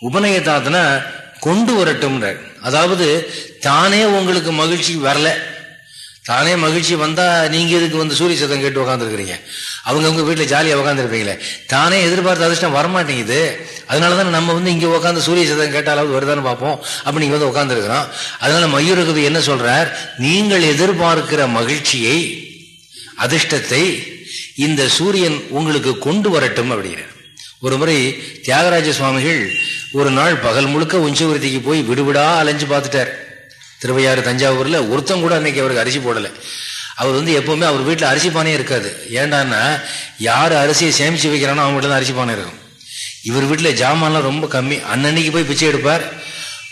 உபநயதாத்னா கொண்டு வரட்டும்ன்ற. அதாவது தானே உங்களுக்கு மகிழ்ச்சி வரல. தானே மகிழ்ச்சி வந்தா நீங்க எதுக்கு வந்து சூரிய சத்தம் கேட்டு உட்காந்துருக்குறீங்க அவங்க அவங்க வீட்டில் ஜாலியாக உட்காந்துருப்பீங்களே தானே எதிர்பார்த்த அதிர்ஷ்டம் வரமாட்டேங்குது. அதனாலதான் நம்ம வந்து இங்கே உட்காந்து சூரிய சதம் கேட்டாலாவது வருதான்னு பார்ப்போம் அப்படி நீங்கள் வந்து உட்காந்துருக்கிறோம் அதனால மயூரகவி என்ன சொல்றார்? நீங்கள் எதிர்பார்க்கிற மகிழ்ச்சியை அதிர்ஷ்டத்தை இந்த சூரியன் உங்களுக்கு கொண்டு வரட்டும் அப்படிங்கிறார். ஒரு முறை தியாகராஜ சுவாமிகள் ஒரு நாள் பகல் முழுக்க உஞ்சவர்த்திக்கு போய் விடுவிடா அலைஞ்சு பார்த்துட்டார். திருவையாறு தஞ்சாவூரில் ஒருத்தம் கூட அன்னைக்கு அவருக்கு அரிசி போடலை. அவர் வந்து எப்போவுமே அவர் வீட்டில் அரிசி பானே இருக்காது. ஏண்டான்னா யார் அரிசியை சேமித்து வைக்கிறானோ அவங்க வீட்டில் தான் அரிசி பானை இருக்கும். இவர் வீட்டில் ஜாமான்லாம் ரொம்ப கம்மி. அன்னன்னைக்கு போய் பிச்சை எடுப்பார்.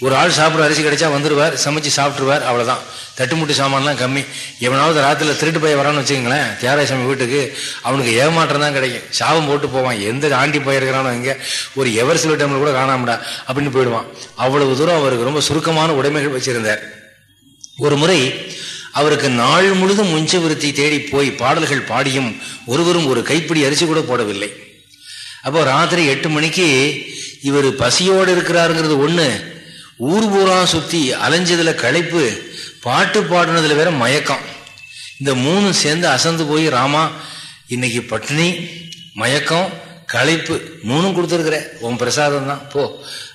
ஒரு ஆள் சாப்பிட்ற அரிசி கிடைச்சா வந்துடுவார் சமைச்சு சாப்பிட்ருவார் அவ்வளோதான் தட்டுமுட்டு சாமான்லாம் கம்மி. எவனாவது ராத்திரில திருட்டு போய் வரான்னு வச்சுக்கங்களேன் தியாகராசாமி வீட்டுக்கு அவனுக்கு ஏமாற்றம் தான் கிடைக்கும். சாபம் போட்டு போவான். எந்த ஆண்டி போயிருக்கிறானோ இங்கே ஒரு எவர் சில டைமில் கூட காணாமடா அப்படின்னு போயிடுவான். அவ்வளவு தூரம் அவருக்கு ரொம்ப சுருக்கமான உடைமைகள் வச்சிருந்தார். ஒரு முறை அவருக்கு நாள் முழுதும் உஞ்சவிருத்தி தேடி போய் பாடல்கள் பாடியும் ஒருவரும் ஒரு கைப்பிடி அரிசி கூட போடவில்லை. அப்போ ராத்திரி எட்டு மணிக்கு இவர் பசியோடு இருக்கிறாருங்கிறது ஒன்று ஊர் பூரா சுற்றி அலைஞ்சதில் களைப்பு பாட்டு பாடினதில் வேற மயக்கம். இந்த மூணும் சேர்ந்து அசந்து போய் ராமா இன்னைக்கு பட்டினி மயக்கம் களைப்பு மூணும் கொடுத்துருக்குற உன் பிரசாதம் தான் போ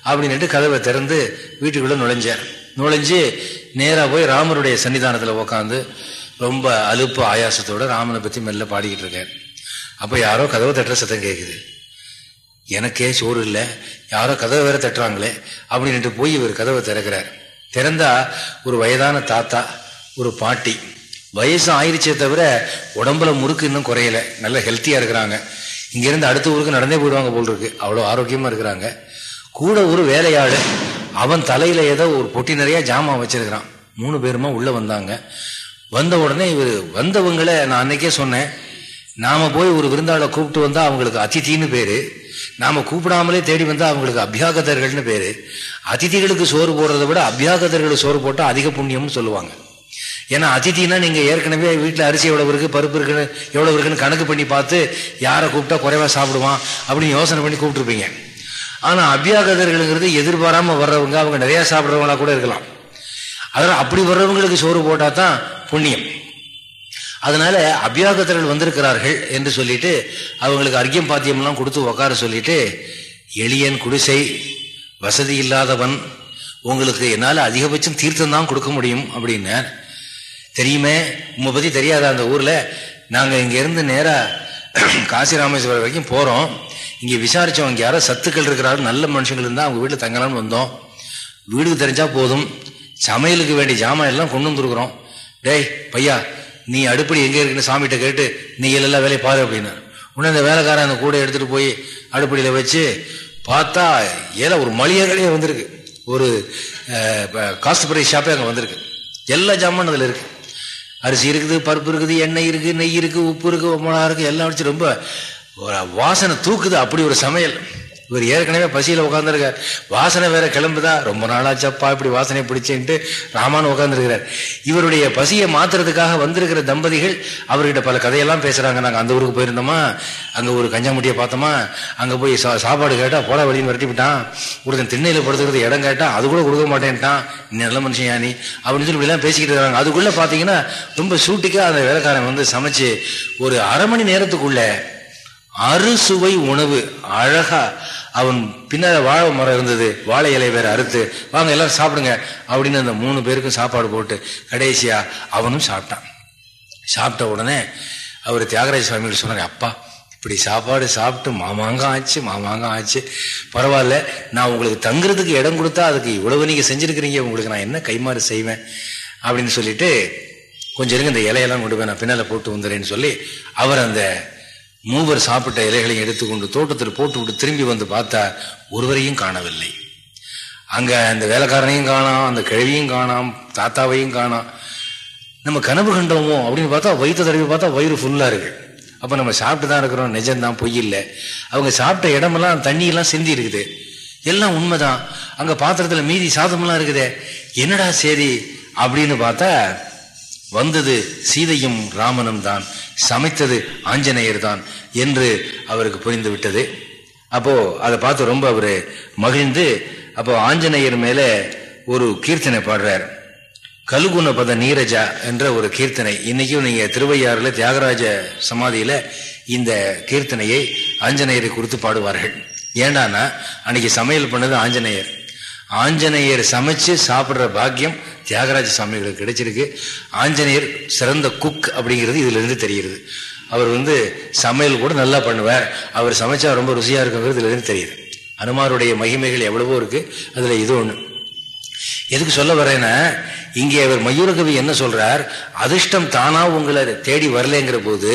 அப்படின்ட்டு கதவை திறந்து வீட்டுக்குள்ளே நுழைஞ்சார். நுழைஞ்சு நேராக போய் ராமருடைய சன்னிதானத்தில் உக்காந்து ரொம்ப அலுப்பு ஆயாசத்தோட ராமனை பற்றி மெல்ல பாடிக்கிட்டு இருக்கேன். அப்போ யாரோ கதவை தட்டுற சத்தம் கேட்குது எனக்கே சோறு இல்லை. யாரோ கதவை வேற தட்டுறாங்களே அப்படின்ட்டு போய் இவர் கதவை திறக்கிறார். திறந்தா ஒரு வயதான தாத்தா ஒரு பாட்டி. வயசு ஆயிடுச்சே தவிர உடம்புல முறுக்கு இன்னும் குறையல. நல்ல ஹெல்த்தியாக இருக்கிறாங்க. இங்கேருந்து அடுத்த ஊருக்கு நடந்தே போயிடுவாங்க போல் இருக்கு. அவ்வளோ ஆரோக்கியமாக இருக்கிறாங்க. கூட ஒரு வேலையாடு அவன் தலையில ஏதோ ஒரு பொட்டி நிறைய ஜாமான் வச்சிருக்கிறான். மூணு பேருமா உள்ள வந்தாங்க. வந்த உடனே இவர் வந்தவங்களை நான் அன்னைக்கே சொன்னேன். நாம போய் ஒரு விருந்தாளை கூப்பிட்டு வந்தா அவங்களுக்கு அதித்தின்னு பேரு. நாம கூப்பிடாமலே தேடி வந்தா அவங்களுக்கு அபியாகதர்கள்னு பேரு. அதிதிகளுக்கு சோறு போடுறதை விட அபியாகதர்களுக்கு சோறு போட்டா அதிக புண்ணியம்னு சொல்லுவாங்க. ஏன்னா அதித்தினா நீங்க ஏற்கனவே வீட்டில் அரிசி எவ்வளவு இருக்கு பருப்பு இருக்குன்னு எவ்வளவு இருக்குன்னு கணக்கு பண்ணி பார்த்து யாரை கூப்பிட்டா குறைவா சாப்பிடுவான் அப்படின்னு யோசனை பண்ணி கூப்பிட்டுருப்பீங்க. ஆனால் அபியாகதர்கள்ங்கிறது எதிர்பாராமல் வர்றவங்க அவங்க நிறையா சாப்பிட்றவங்களா கூட இருக்கலாம். அதனால் அப்படி வர்றவங்களுக்கு சோறு போட்டால் தான் புண்ணியம். அதனால அபியாகத்தர்கள் வந்திருக்கிறார்கள் என்று சொல்லிட்டு அவங்களுக்கு அர்க்கியம் பாத்தியம்லாம் கொடுத்து உக்கார சொல்லிட்டு எளியன் குடிசை வசதி இல்லாதவன் உங்களுக்கு என்னால் அதிகபட்சம் தீர்த்தம் தான் கொடுக்க முடியும் அப்படின்னு தெரியுமே உங்களை பத்தி தெரியாத அந்த ஊர்ல? நாங்கள் இங்கேருந்து நேராக காசி ராமேஸ்வரம் வரைக்கும் போறோம். இங்கே விசாரித்தவங்க யாரோ சத்துக்கள் இருக்கிறாரு நல்ல மனுஷங்கள் இருந்தால் அவங்க வீட்டில் தங்கலாம்னு வந்தோம். வீடுக்கு தெரிஞ்சால் போதும். சமையலுக்கு வேண்டிய ஜாமான் எல்லாம் கொண்டு வந்துருக்குறோம். டேய் பையா நீ அடுப்படி எங்கே இருக்குன்னு சாமிகிட்ட கேட்டு நீ எல்லாம் வேலையை பாரு அப்படின்னு உடனே அந்த வேலைக்காரன் அந்த கூடை எடுத்துகிட்டு போய் அடுப்படியில் வச்சு பார்த்தா ஏல ஒரு மளிகை கடையே வந்திருக்கு. ஒரு காஸ்ட் பிரைஸ் ஷாப்பே அங்கே வந்திருக்கு. எல்லா ஜாமான் அதில் இருக்குது அரிசி இருக்குது பருப்பு இருக்குது எண்ணெய் இருக்குது நெய் இருக்குது உப்பு இருக்குது மிளகா இருக்குது எல்லாம் வச்சு ரொம்ப ஒரு வாசனை தூக்குது அப்படி ஒரு சமையல். இவர் ஏற்கனவே பசியில் உட்காந்துருக்கார் வாசனை வேற கிளம்புதா? ரொம்ப நாளாச்சப்பா இப்படி வாசனை பிடிச்சேன்ட்டு ராமானு உட்காந்துருக்கிறார் இவருடைய பசியை மாத்துறதுக்காக வந்திருக்கிற தம்பதிகள் அவர்கிட்ட பல கதையெல்லாம் பேசுறாங்க. நாங்கள் அந்த ஊருக்கு போயிருந்தோமா? அங்கே ஒரு கஞ்சாமுட்டியை பார்த்தோமா? அங்கே போய் சா சாப்பாடு கேட்டால் போட வழின்னு விரட்டி விட்டான் ஒருத்தன் திண்ணையில் படுத்துக்கிறது இடம் கேட்டால் அது கூட கொடுக்க மாட்டேன்ட்டான். நல்ல மனுஷன் யானி அப்படின்னு சொல்லி இப்படிலாம் பேசிக்கிட்டு இருக்காங்க. அதுக்குள்ளே பார்த்தீங்கன்னா ரொம்ப சூட்டிக்காக அந்த வேலைக்காரன் வந்து சமைச்சு ஒரு அரை மணி நேரத்துக்குள்ளே அறுசுவை உணவு. அழகா அவன் பின்னால வாழை மரம் இருந்தது. வாழை இலை வேற அறுத்து வாங்க எல்லாரும் சாப்பிடுங்க. அப்படின்னு அந்த மூணு பேருக்கும் சாப்பாடு போட்டு கடைசியா அவனும் சாப்பிட்டான். சாப்பிட்ட உடனே அவர் தியாகராஜ சுவாமிகள் சொன்னார் அப்பா இப்படி சாப்பாடு சாப்பிட்டு மாமாங்கம் ஆச்சு மாமாங்கம் ஆச்சு. பரவாயில்ல நான் உங்களுக்கு தங்குறதுக்கு இடம் கொடுத்தா அதுக்கு இவ்வளவு நீங்க செஞ்சிருக்கிறீங்க. உங்களுக்கு நான் என்ன கைமாறு செய்வேன்? அப்படின்னு சொல்லிட்டு கொஞ்சம் இருங்க இந்த இலையெல்லாம் கொண்டு போய் நான் பின்னால போட்டு வந்துடுறேன்னு சொல்லி அவர் அந்த மூவர் சாப்பிட்ட இலைகளையும் எடுத்துக்கொண்டு தோட்டத்தில் போட்டு விட்டு திரும்பி வந்து பார்த்தா ஒருவரையும் காணவில்லை. அங்க அந்த வேலைக்காரனையும் காணாம் அந்த கிழவியும் காணாம் தாத்தாவையும் காணாம். நம்ம கனவு கண்டோமோ அப்படின்னு பார்த்தா வயிற்று தடவி பார்த்தா வயிறு ஃபுல்லா இருக்கு. அப்ப நம்ம சாப்பிட்டு தான் இருக்கிறோம் நிஜம்தான் பொய் இல்லை. அவங்க சாப்பிட்ட இடமெல்லாம் தண்ணியெல்லாம் சிந்தி இருக்குது. எல்லாம் உண்மைதான். அங்க பாத்திரத்துல மீதி சாதமெல்லாம் இருக்குதே. என்னடா சரி அப்படின்னு பார்த்தா வந்தது சீதையும் ராமனும் தான். சமைத்தது ஆஞ்சநேயர் தான் என்று அவருக்கு புரிந்து விட்டது. அப்போ அதை பார்த்து ரொம்ப அவரு மகிழ்ந்து அப்போ ஆஞ்சநேயர் மேல ஒரு கீர்த்தனை பாடுறார். கலுகுண பத நீரஜா என்ற ஒரு கீர்த்தனை. இன்னைக்கும் நீங்க திருவையாறுல தியாகராஜ சமாதியில இந்த கீர்த்தனையை ஆஞ்சநேயரை குறித்து பாடுவார்கள். ஏண்டானா அன்னைக்கு சமையல் பண்ணது ஆஞ்சநேயர். ஆஞ்சநேயர் சமைச்சு சாப்பிடுற பாக்கியம் தியாகராஜ சுவாமிகளுக்கு கிடைச்சிருக்கு. ஆஞ்சநேயர் சிறந்த குக் அப்படிங்கிறது இதுலேருந்து தெரிகிறது. அவர் வந்து சமையல் கூட நல்லா பண்ணுவார். அவர் சமைச்சா ரொம்ப ருசியாக இருக்குங்கிறது இதுலேருந்து தெரியுது. அனுமாருடைய மகிமைகள் எவ்வளவோ இருக்கு. அதில் இது ஒன்று எதுக்கு சொல்ல வரேன்னா இங்கே அவர் மயூரகவி என்ன சொல்றார்? அதிர்ஷ்டம் தானா உங்களை தேடி வரலங்கிற போது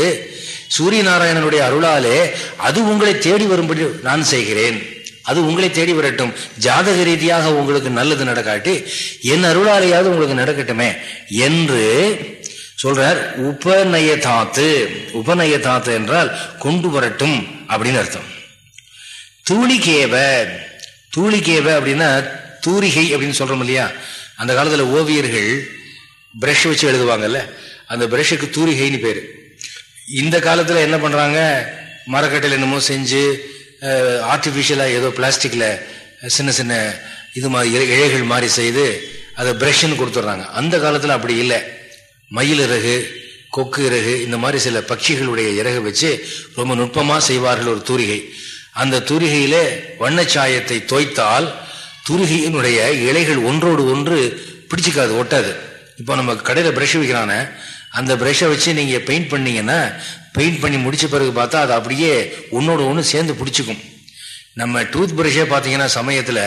சூரிய நாராயணனுடைய அருளாலே அது உங்களை தேடி வரும்படி நான் செய்கிறேன். அது உங்களை தேடி வரட்டும். ஜாதக ரீதியாக உங்களுக்கு நல்லது நடக்காட்டி என் அருளாலையாவது உங்களுக்கு நடக்கட்டுமே என்று சொல்றார் உபநய தாத்து உபநய தாத்து என்றால் கொண்டு வரட்டும் அப்படின்னு அர்த்தம். தூளிகேவ தூளிகேவ அப்படின்னா தூரிகை அப்படின்னு சொல்றோம் இல்லையா? அந்த காலத்துல ஓவியர்கள் பிரஷ் வச்சு எழுதுவாங்கல்ல அந்த பிரஷுக்கு தூரிகைன்னு பேரு. இந்த காலத்துல என்ன பண்றாங்க? மரக்கட்டையில் என்னமோ செஞ்சு ஆர்டிஃபிஷியலாக ஏதோ பிளாஸ்டிக்கில் சின்ன சின்ன இது மாதிரி இழைகள் மாதிரி செய்து அதை பிரஷ்ன்னு கொடுத்துட்றாங்க. அந்த காலத்தில் அப்படி இல்லை. மயில் இறகு கொக்கு இறகு இந்த மாதிரி சில பட்சிகளுடைய இறகு வச்சு ரொம்ப நுட்பமாக செய்வார்கள் ஒரு தூரிகை. அந்த தூரிகையிலே வண்ணச்சாயத்தை தோய்த்தால் தூரிகையினுடைய இலைகள் ஒன்றோடு ஒன்று பிடிச்சிக்காது ஒட்டாது. இப்போ நம்ம கடையில் ப்ரெஷ் வைக்கிறான அந்த ப்ரெஷ்ஷை வச்சு நீங்கள் பெயிண்ட் பண்ணீங்கன்னா பெயிண்ட் பண்ணி முடித்த பிறகு பார்த்தா அது அப்படியே உன்னோட ஒன்று சேர்ந்து பிடிச்சிக்கும். நம்ம டூத் ப்ரஷே பார்த்தீங்கன்னா சமயத்தில்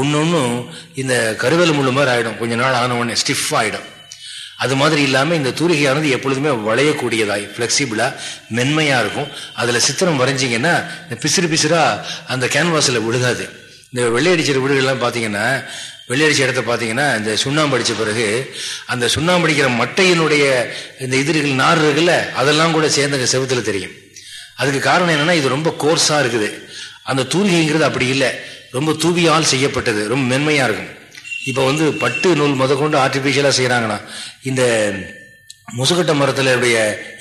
ஒன்னொன்னும் இந்த கருவேல முள்ளு மாதிரி ஆகிடும் கொஞ்ச நாள் ஆன உடனே ஸ்டிஃப் ஆகிடும் அது மாதிரி இல்லாமல் இந்த தூரிகையானது எப்பொழுதுமே வளையக்கூடியதாய் ஃப்ளெக்சிபிளாக மென்மையாக இருக்கும். அதில் சித்திரம் வரைஞ்சிங்கன்னா இந்த பிசிறு பிசிறாக அந்த கேன்வாஸில் விழுகாது. இந்த வெள்ளையடிச்சிற வீடுகள்லாம் பார்த்தீங்கன்னா வெள்ளையடிச்ச இடத்த பார்த்தீங்கன்னா இந்த சுண்ணாம்பு அடித்த பிறகு அந்த சுண்ணாம்பு அடிக்கிற மட்டையினுடைய இந்த இதிர்கள் நார் இருக்குல்ல அதெல்லாம் கூட சேர்ந்து அந்த செவத்தில் தெரியும். அதுக்கு காரணம் என்னென்னா இது ரொம்ப கோர்ஸாக இருக்குது. அந்த தூரிகைங்கிறது அப்படி இல்லை. ரொம்ப தூவியால் செய்யப்பட்டது. ரொம்ப மென்மையாக இருக்கும். இப்போ வந்து பட்டு நூல் முத கொண்டு ஆர்டிஃபிஷியலாக செய்கிறாங்கன்னா இந்த முசுகட்ட மரத்திலுடைய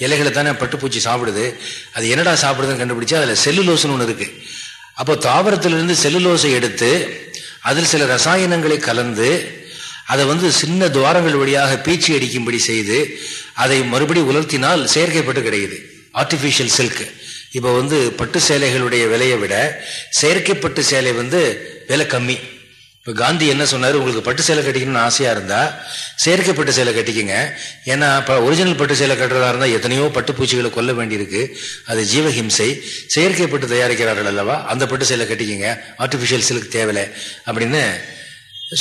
இலைகளை தானே பட்டுப்பூச்சி சாப்பிடுது. அது என்னடா சாப்பிடுதுன்னு கண்டுபிடிச்சு அதில் செல்லுலோஸ்னு ஒன்று இருக்குது அப்போ தாவரத்திலிருந்து செல்லுலோஸை எடுத்து அதில் சில ரசாயனங்களை கலந்து அதை வந்து சின்ன துவாரங்கள் வழியாக பீச்சி அடிக்கும்படி செய்து அதை மறுபடி உலர்த்தினால் செயற்கைப்பட்டு கிடைக்குது ஆர்டிஃபிஷியல் சில்க் இப்போ வந்து பட்டு சேலைகளுடைய விலையை விட செயற்கைப்பட்டு சேலை வந்து விலை கம்மி. இப்போ காந்தி என்ன சொன்னார்? உங்களுக்கு பட்டு சேலை கட்டிக்கணும்னு ஆசையாக இருந்தால் செயற்கைப்பட்டு சேலை கட்டிக்கங்க. ஏன்னா இப்போ ஒரிஜினல் பட்டு சேலை கட்டுறதா இருந்தால் எத்தனையோ பட்டு பூச்சிகளை கொல்ல வேண்டியிருக்கு. அது ஜீவஹிம்சை. செயற்கைப்பட்டு தயாரிக்கிறார்கள் அல்லவா? அந்த பட்டு சேலை கட்டிக்கங்க. ஆர்டிஃபிஷியல் சில்க் தேவையில்லை அப்படின்னு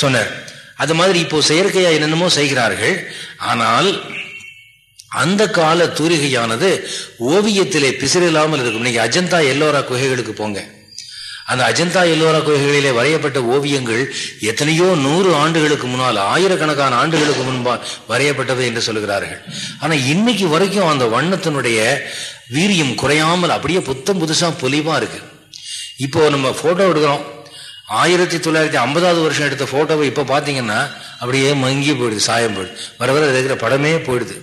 சொன்னார். அது மாதிரி இப்போ செயற்கையாக என்னென்னமோ செய்கிறார்கள். ஆனால் அந்த கால தூரிகையானது ஓவியத்திலே பிசிறில்லாமல் இருக்கும். நீங்கள் அஜந்தா எல்லோரா குகைகளுக்கு போங்க. அந்த அஜந்தா எல்லோரா குகைகளிலே வரையப்பட்ட ஓவியங்கள் எத்தனையோ நூறு ஆண்டுகளுக்கு முன்னால் ஆயிரக்கணக்கான ஆண்டுகளுக்கு முன்பால் வரையப்பட்டது என்று சொல்கிறார்கள். ஆனால் இன்னைக்கு வரைக்கும் அந்த வண்ணத்தினுடைய வீரியம் குறையாமல் அப்படியே புத்தம் புதுசாக பொலிவாக இருக்கு. இப்போ நம்ம போட்டோ எடுக்கிறோம். ஆயிரத்தி தொள்ளாயிரத்தி ஐம்பதாவது வருஷம் எடுத்த போட்டோவை இப்போ பார்த்தீங்கன்னா அப்படியே மங்கி போயிடுது சாயம் போயிடுது. வர வர இருக்கிற படமே போயிடுது.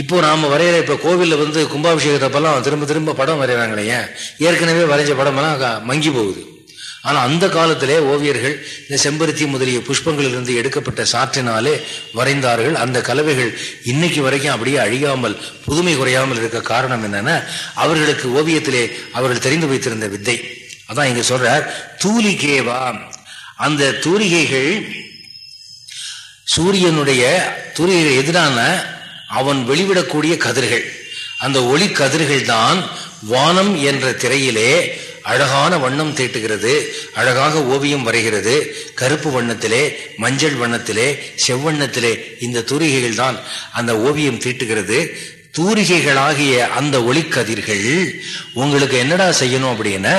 இப்போ நாம வரைகிற இப்போ கோவிலில் வந்து கும்பாபிஷேகத்தப்பெல்லாம் திரும்ப திரும்ப படம் வரைகிறாங்களே ஏன்? ஏற்கனவே வரைஞ்ச படமெல்லாம் மங்கி போகுது. ஆனால் அந்த காலத்திலே ஓவியர்கள் இந்த செம்பருத்தி முதலிய புஷ்பங்களிலிருந்து எடுக்கப்பட்ட சாற்றினாலே வரைந்தார்கள். அந்த கலவைகள் இன்னைக்கு வரைக்கும் அப்படியே அழியாமல் புதுமை குறையாமல் இருக்க காரணம் என்னன்னா அவர்களுக்கு ஓவியத்திலே அவர்கள் தெரிந்து வைத்திருந்த வித்தை. அதான் இங்க சொல்றார் தூலிகேவா. அந்த தூரிகைகள் சூரியனுடைய தூரிகைகள் எதிரான அவன் வெளிவிடக்கூடிய கதிர்கள். அந்த ஒளி கதிர்கள் தான் வானம் என்ற திரையிலே அழகான வண்ணம் தீட்டுகிறது அழகாக ஓவியம் வரைகிறது. கருப்பு வண்ணத்திலே மஞ்சள் வண்ணத்திலே செவ்வண்ணத்திலே இந்த தூரிகைகள் தான் அந்த ஓவியம் தீட்டுகிறது. தூரிகைகளாகிய அந்த ஒளிக்கதிர்கள் உங்களுக்கு என்னடா செய்யணும் அப்படின்னா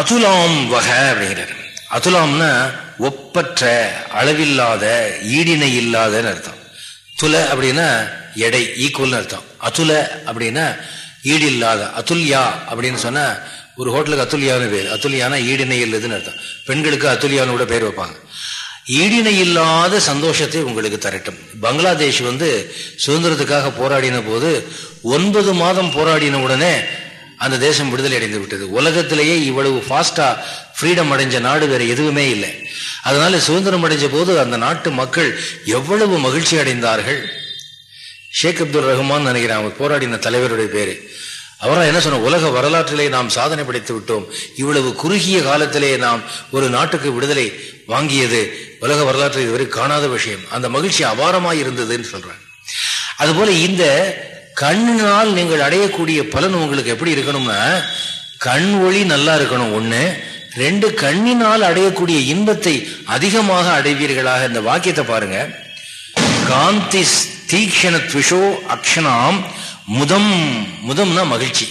அதுலாம் வகை அப்படிங்கிறார். அதுலாம்னா ஒப்பற்ற அளவில்லாத ஈடிணை இல்லாதன்னு அர்த்தம். துல அப்படின்னா எடை ஈக்குவல்னு அர்த்தம். அதுல அப்படின்னா ஈடு இல்லாத அதுல்யா அப்படின்னு சொன்னா ஒரு ஹோட்டலுக்கு அத்துல்யான்னு பேர். அத்துல்யானா ஈடிணை இல்லதுன்னு அர்த்தம். பெண்களுக்கு அத்துல்யான்னு கூட பேர் வைப்பாங்க. ஈடிணை இல்லாத சந்தோஷத்தை உங்களுக்கு தரட்டும். பங்களாதேஷ் வந்து சுதந்திரத்துக்காக போராடின போது ஒன்பது மாதம் போராடின உடனே அந்த தேசம் விடுதலை அடைந்து விட்டது. உலகத்திலேயே இவ்வளவு ஃபாஸ்டா ஃப்ரீடம் அடைஞ்ச நாடு வேற எதுவுமே இல்லை. அதனால சுதந்திரம் அடைஞ்ச போது அந்த நாட்டு மக்கள் எவ்வளவு மகிழ்ச்சி அடைந்தார்கள். ஷேக் அப்துல் ரஹ்மான் நினைக்கிறேன் அவர் போராடின தலைவருடைய பேரு. அவரா என்ன சொன்ன? உலக வரலாற்றிலே நாம் சாதனை படைத்து விட்டோம். இவ்வளவு குறுகிய காலத்திலே நாம் ஒரு நாட்டுக்கு விடுதலை வாங்கியது உலக வரலாற்றில் இதுவரை காணாத விஷயம். அந்த மகிழ்ச்சி அபாரமாய் இருந்ததுன்னு சொல்றாங்க. அதுபோல இந்த கண்ணினால் நீங்கள் அடையக்கூடிய பலன் உங்களுக்கு எப்படி இருக்கணும்னா கண் ஒளி நல்லா இருக்கணும். ஒண்ணு ரெண்டு கண்ணினால் அடையக்கூடிய இன்பத்தை அதிகமாக அடைவீர்களாக இந்த வாக்கியத்தை பாருங்க. காந்தி தீக்ஷண த்விஷோ அக்ஷனாம் முதம் முதம்னா மகிழ்ச்சி.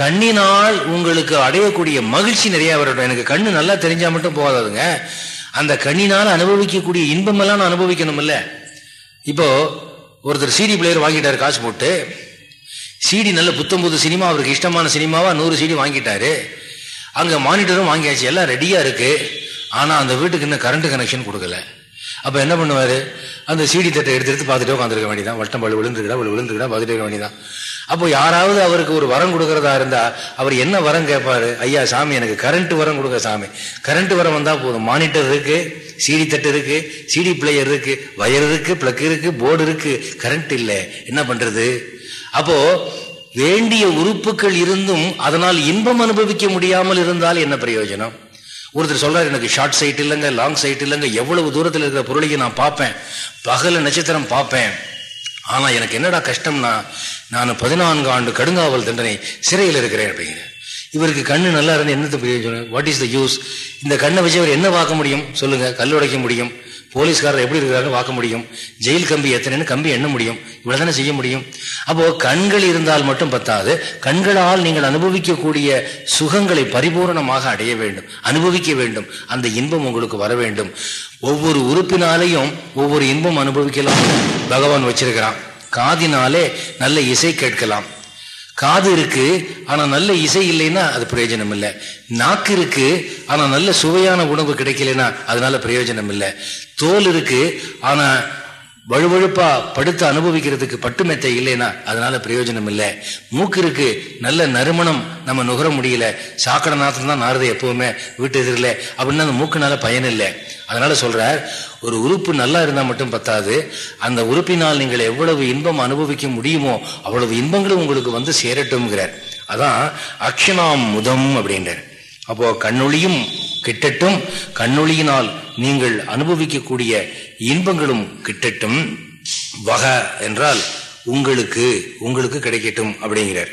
கண்ணினால் உங்களுக்கு அடையக்கூடிய மகிழ்ச்சி நிறைய வரட்டும். எனக்கு கண்ணு நல்லா தெரிஞ்சா மட்டும் போகாதுங்க அந்த கண்ணினால் அனுபவிக்கக்கூடிய இன்பமெல்லாம் நான் அனுபவிக்கணும் இல்ல இப்போ ஒருத்தர் சிடி பிளேயர் வாங்கிட்டார் காசு போட்டு. சிடி நல்ல புத்தம்புது சினிமா அவருக்கு இஷ்டமான சினிமாவா நூறு சிடி வாங்கிட்டாரு. அங்கே மானிட்டரும் வாங்கியாச்சு எல்லாம் ரெடியாக இருக்கு. ஆனால் அந்த வீட்டுக்கு இன்னும் கரண்ட் கனெக்ஷன் கொடுக்கல. அப்போ என்ன பண்ணுவார்? அந்த சிடி தட்டை எடுத்து எடுத்து பார்த்துட்டு உட்காந்துருக்க வேண்டியதான் வட்டம் பழு விழுந்துருக்கா பழு விழுந்துருக்கா பார்த்துட்டே இருக்க வேண்டியதான் அப்போ யாராவது அவருக்கு ஒரு வரம் கொடுக்கறதா இருந்தா அவர் என்ன வரம் கேட்பாரு? ஐயா சாமி எனக்கு கரண்ட் வரம் கொடுக்க சாமி. கரண்ட் வரம் வந்தா போதும். மானிட்டர் இருக்கு சிடி தட்டு இருக்கு சிடி பிளேயர் இருக்கு வயர் இருக்கு பிளக் இருக்கு போர்டு இருக்கு. கரண்ட் இல்லை. என்ன பண்றது? அப்போ வேண்டிய உறுப்புகள் இருந்தும் அதனால் இன்பம் அனுபவிக்க முடியாமல் இருந்தால் என்ன பிரயோஜனம்? ஒருத்தர் சொல்றாரு எனக்கு ஷார்ட் சைட் இல்லைங்க லாங் சைட் இல்லைங்க. எவ்வளவு தூரத்தில் இருக்கிற பொருளையும் நான் பார்ப்பேன். பகல நட்சத்திரம் பார்ப்பேன். ஆனா எனக்கு என்னடா கஷ்டம்னா நான் பதினான்கு ஆண்டு கடுங்காவல் தண்டனை சிறையில் இருக்கிறேன் அப்படிங்கிற. இவருக்கு கண்ணு நல்லா இருந்து என்னத்தை வாட் இஸ் த யூஸ் இந்த கண்ணை வச்சு அவர் என்ன பார்க்க முடியும்? சொல்லுங்க. கல் உடைக்க முடியும். போலீஸ்காரர் எப்படி இருக்கிறாருன்னு பார்க்க முடியும். ஜெயில் கம்பி எத்தனைன்னு கம்பி எண்ண முடியும். இவ்வளவுதானே செய்ய முடியும். அப்போ கண்கள் இருந்தால் மட்டும் பத்தாது. கண்களால் நீங்கள் அனுபவிக்கக்கூடிய சுகங்களை பரிபூர்ணமாக அடைய வேண்டும். அனுபவிக்க வேண்டும். அந்த இன்பம் உங்களுக்கு வர வேண்டும். ஒவ்வொரு உறுப்பினாலையும் ஒவ்வொரு இன்பம் அனுபவிக்கலாம். பகவான் வச்சிருக்கிறான். காதினாலே நல்ல இசை கேட்கலாம். காது இருக்கு ஆனா நல்ல இசை இல்லைன்னா அது பிரயோஜனம் இல்லை நாக்கு இருக்கு ஆனா நல்ல சுவையான உணவு கிடைக்கலன்னா அதனால பிரயோஜனம் இல்லை தோல் இருக்கு ஆனா வழுவழுப்பா படுத்து அனுபவிக்கிறதுக்கு பட்டு மெத்தை இல்லைன்னா அதனால பிரயோஜனம் இல்லை. மூக்கிற்கு நல்ல நறுமணம் நம்ம நுகர முடியல. சாக்கடை நாத்தம் தான் நாறுது எப்பவுமே வீட்டு எதிரில். அப்படின்னா அந்த மூக்குனால பயன் இல்லை. அதனால சொல்றார் ஒரு உறுப்பு நல்லா இருந்தா மட்டும் பத்தாது. அந்த உறுப்பினால் நீங்கள் எவ்வளவு இன்பம் அனுபவிக்க முடியுமோ அவ்வளவு இன்பங்களும் உங்களுக்கு வந்து சேரட்டும்ங்கிறார். அதான் அக்ஷனாம் முதம் அப்படின்றார். அப்போ கண்ணொளியும் கிட்டட்டும். கண்ணொளியினால் நீங்கள் அனுபவிக்கக்கூடிய இன்பங்களும் கிட்டட்டும். வக என்றால் உங்களுக்கு உங்களுக்கு கிடைக்கட்டும் அப்படிங்கிறார்.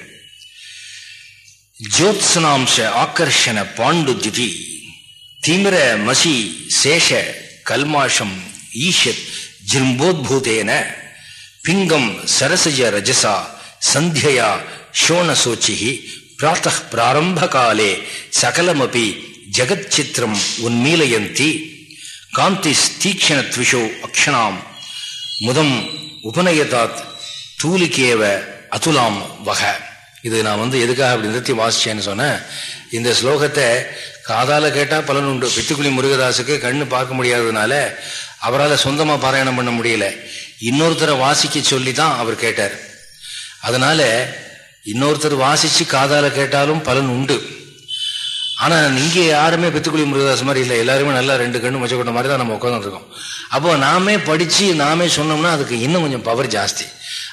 ஜோத்ஸ்னாம்ச ஆக்கர்ஷண பாண்டு திதி தீமிர மசி சேஷ கல்மாஷம் ஈஷத் ஜிம்போத்பூதேன பிங்கம் சரசஜ ரஜசா சந்தியா சோணசோச்சிஹி பிராத்த பிராரம்ப காலே சகலமபி ஜெகச்சித்ரம் உன் மீலயந்தி காந்திஸ் தீக்ஷண த்விஷோ அக்ஷணாம் முதம் உபநயதாத் தூலிக்கேவ அதுலாம் வக. இது நான் வந்து எதுக்காக அப்படி நிறுத்தி வாசிச்சேன்னு சொன்னேன் இந்த ஸ்லோகத்தை காதால கேட்டால் பலன் உண்டு. பித்துக்குழி முருகதாசுக்கு கண்ணு பார்க்க முடியாததுனால அவரால் சொந்தமாக பாராயணம் பண்ண முடியல. இன்னொருத்தரை வாசிக்க சொல்லி தான் அவர் கேட்டார். அதனால இன்னொருத்தர் வாசித்து காதால கேட்டாலும் பலன் உண்டு. ஆனால் இங்கே யாருமே பெத்துக்குழி முருகதாஸ் மாதிரி இல்லை. எல்லாருமே நல்லா ரெண்டு கண்ணு மச்ச கொண்ட மாதிரி தான் நம்ம உட்காந்துருக்கோம் அப்போ நாமே படித்து நாமே சொன்னோம்னா அதுக்கு இன்னும் கொஞ்சம் பவர் ஜாஸ்தி.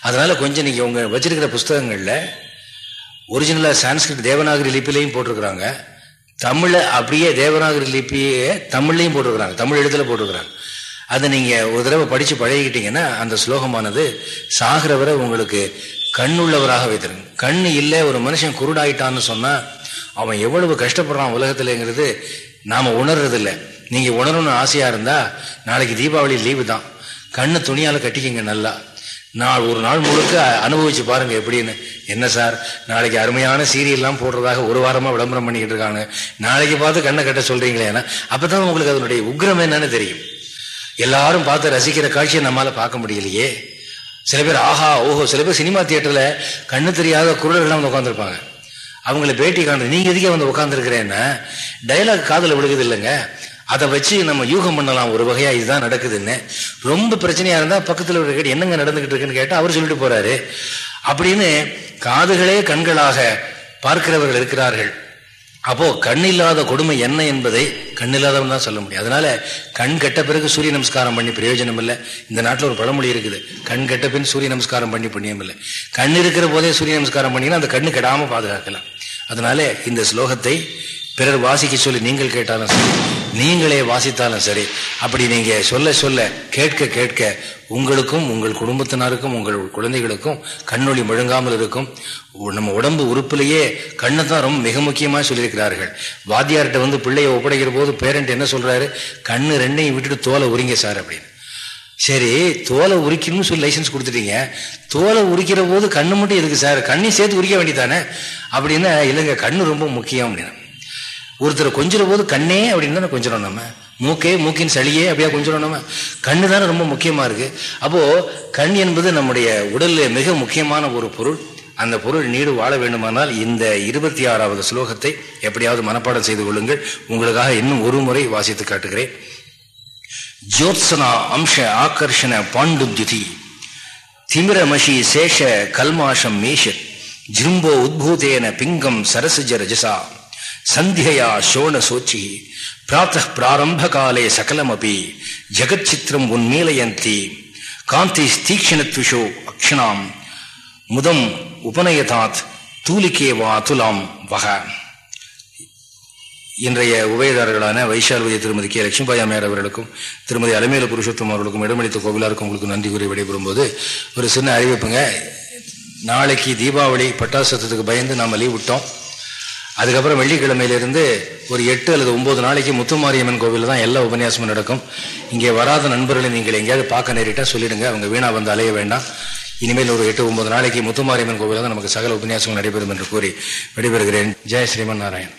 அதனால கொஞ்சம் நீங்கள் உங்கள் வச்சிருக்கிற புஸ்தகங்களில் ஒரிஜினலாக சான்ஸ்கிரிட் தேவநாகரி லிப்பிலையும் போட்டிருக்கிறாங்க. தமிழை அப்படியே தேவநாகரி லிப்பியே தமிழ்லையும் போட்டிருக்கிறாங்க. தமிழ் எழுத்துல போட்டிருக்கிறாங்க. அதை நீங்கள் ஒரு தடவை படித்து பழகிக்கிட்டீங்கன்னா அந்த ஸ்லோகமானது சாகிறவரை உங்களுக்கு உங்களுக்கு கண்ணுள்ளவராக வைத்திருங்க. கண் இல்லை ஒரு மனுஷன் குருடாயிட்டான்னு சொன்னால் அவன் எவ்வளவு கஷ்டப்படுறான் உலகத்துலங்கிறது நாம் உணர்றதில்லை. நீங்கள் உணரணும்னு ஆசையாக இருந்தால் நாளைக்கு தீபாவளி லீவு தான். கண்ணு துணியால் கட்டிக்கிங்க நல்லா. நான் ஒரு நாள் முழுக்க அனுபவிச்சு பாருங்க எப்படின்னு. என்ன சார்? நாளைக்கு அருமையான சீரியல்லாம் போடுறதாக ஒரு வாரமாக விளம்பரம் பண்ணிக்கிட்டு இருக்காங்க. நாளைக்கு பார்த்து கண்ணை கட்ட சொல்றீங்களே அப்பதான் உங்களுக்கு அதனுடைய உக்ரம் என்னன்னு தெரியும். எல்லாரும் பார்த்து ரசிக்கிற காட்சியை நம்மளால் பார்க்க முடியலையே. சில பேர் ஆஹா ஓஹோ சில பேர் சினிமா தியேட்டரில் கண்ணு தெரியாத குரல்கள்லாம் வந்து உட்காந்துருப்பாங்க அவங்கள பேட்டி காணுது நீங்க எதுக்கே வந்து உட்காந்துருக்கிறேன்னா டைலாக் காதல விழுகுது இல்லைங்க. அதை வச்சு நம்ம யூகம் பண்ணலாம் ஒரு வகையா இதுதான் நடக்குதுன்னு. ரொம்ப பிரச்சனையா இருந்தா பக்கத்துல ஒரு கேட்டு என்னங்க நடந்துகிட்டு இருக்குன்னு கேட்டா அவர் சொல்லிட்டு போறாரு. அப்படின்னு காதுகளே கண்களாக பார்க்கிறவர்கள் இருக்கிறார்கள். அப்போ கண்ணில்லாத கொடுமை என்ன என்பதை கண்ணில்லாதவன் தான் சொல்ல முடியும். அதனால கண் கெட்ட பிறகு சூரிய நமஸ்காரம் பண்ணி பிரயோஜனம் இல்லை. இந்த நாட்டில் ஒரு பழமொழி இருக்குது. கண் கெட்ட பின் சூரிய நமஸ்காரம் பண்ணி புண்ணியம் இல்லை. கண் இருக்கிற போதே சூரிய நமஸ்காரம் பண்ணிங்கன்னா அந்த கண்ணு கெடாம பாதுகாக்கலாம். அதனால இந்த ஸ்லோகத்தை பிறர் வாசிக்க சொல்லி நீங்கள் கேட்டாலும் சரி நீங்களே வாசித்தாலும் சரி அப்படி நீங்க சொல்ல சொல்ல கேட்க கேட்க உங்களுக்கும் உங்கள் குடும்பத்தினருக்கும் உங்கள் குழந்தைகளுக்கும் கண்ணொளி முழங்காமல் இருக்கும். நம்ம உடம்பு உறுப்புலேயே கண்ணை தான் ரொம்ப மிக முக்கியமாக சொல்லியிருக்கிறார்கள். வாத்தியார்கிட்ட வந்து பிள்ளையை ஒப்படைக்கிற போது பேரண்ட் என்ன சொல்றாரு? கண்ணு ரெண்டையும் விட்டுட்டு தோலை உரிங்க சார் அப்படின்னு. சரி தோலை உரிக்கணும்னு சொல்லி லைசன்ஸ் கொடுத்துட்டீங்க. தோலை உரிக்கிற போது கண்ணு மட்டும் எதுக்கு சார்? கண்ணையும் சேர்த்து உரிக்க வேண்டியதானே அப்படின்னா இல்லைங்க கண்ணு ரொம்ப முக்கியம் அப்படின்னா. ஒருத்தர் கொஞ்சிற போது கண்ணே அப்படின்னு தானே கொஞ்சம் நம்ம. மூக்கே மூக்கின் சளியே அப்படியா கொஞ்சம் நம்ம. கண்ணு தானே ரொம்ப முக்கியமாக இருக்குது அப்போது கண் என்பது நம்முடைய உடலில் மிக முக்கியமான ஒரு பொருள். அந்த பொருள் நீடு வாழ வேண்டுமானால் இந்த இருபத்தி ஆறாவது ஸ்லோகத்தை எப்படியாவது மனப்பாடம் செய்து கொள்ளுங்கள். உங்களுக்காக இன்னும் ஒரு முறை வாசித்து காட்டுகிறேன். ஜோத்சனா அம்ச ஆகர்ஷண பாண்டுத்யுதி. திமிரமஷி சேஷ கல்மாஷம் மேஷ. ஜிரும்போ உத்பூதேன பிங்கம் சரசஜ ரஜசா. சந்தியா சோழ சோச்சி. பிராத்த பிராரம்ப காலே சகலமபி. ஜெகச்சித்திரம் உன்மீலயந்தி. காந்தி தீக்ஷணத்விஷோ அக்ஷணாம். முதம் உபநயதாத். தூலிக்கே வா அதுலாம் வக. இன்றைய உபயதாரர்களான வைஷால்வதி திருமதி கே. லட்சுமிபாய் அம்மையார் அவர்களுக்கும் திருமதி அலமேல புருஷோத்தம் அவர்களுக்கும் இடமளித்த கோவிலாருக்கும் உங்களுக்கு நன்றி கூறி விடைபெறும் போது ஒரு சின்ன அறிவிப்புங்க. நாளைக்கு தீபாவளி பட்டாசத்துக்கு பயந்து நாம் லீவ் விட்டோம். அதுக்கப்புறம் வெள்ளிக்கிழமையிலிருந்து ஒரு எட்டு அல்லது ஒம்பது நாளைக்கு முத்துமாரியம்மன் கோவிலில் தான் எல்லா உபன்யாசமும் நடக்கும். இங்கே வராத நண்பர்களை நீங்கள் எங்கேயாவது பார்க்க நேரிட்டால் சொல்லிடுங்க. அவங்க வீணாக வந்து அலைய வேண்டாம். இனிமேல் ஒரு எட்டு ஒன்பது நாளைக்கு முத்துமாரியம்மன் கோவிலில் தான் நமக்கு சகல உபன்யாசங்கள் நடைபெறும் என்று கூறி விடைபெறுகிறேன். ஜெய ஸ்ரீமன் நாராயணன்.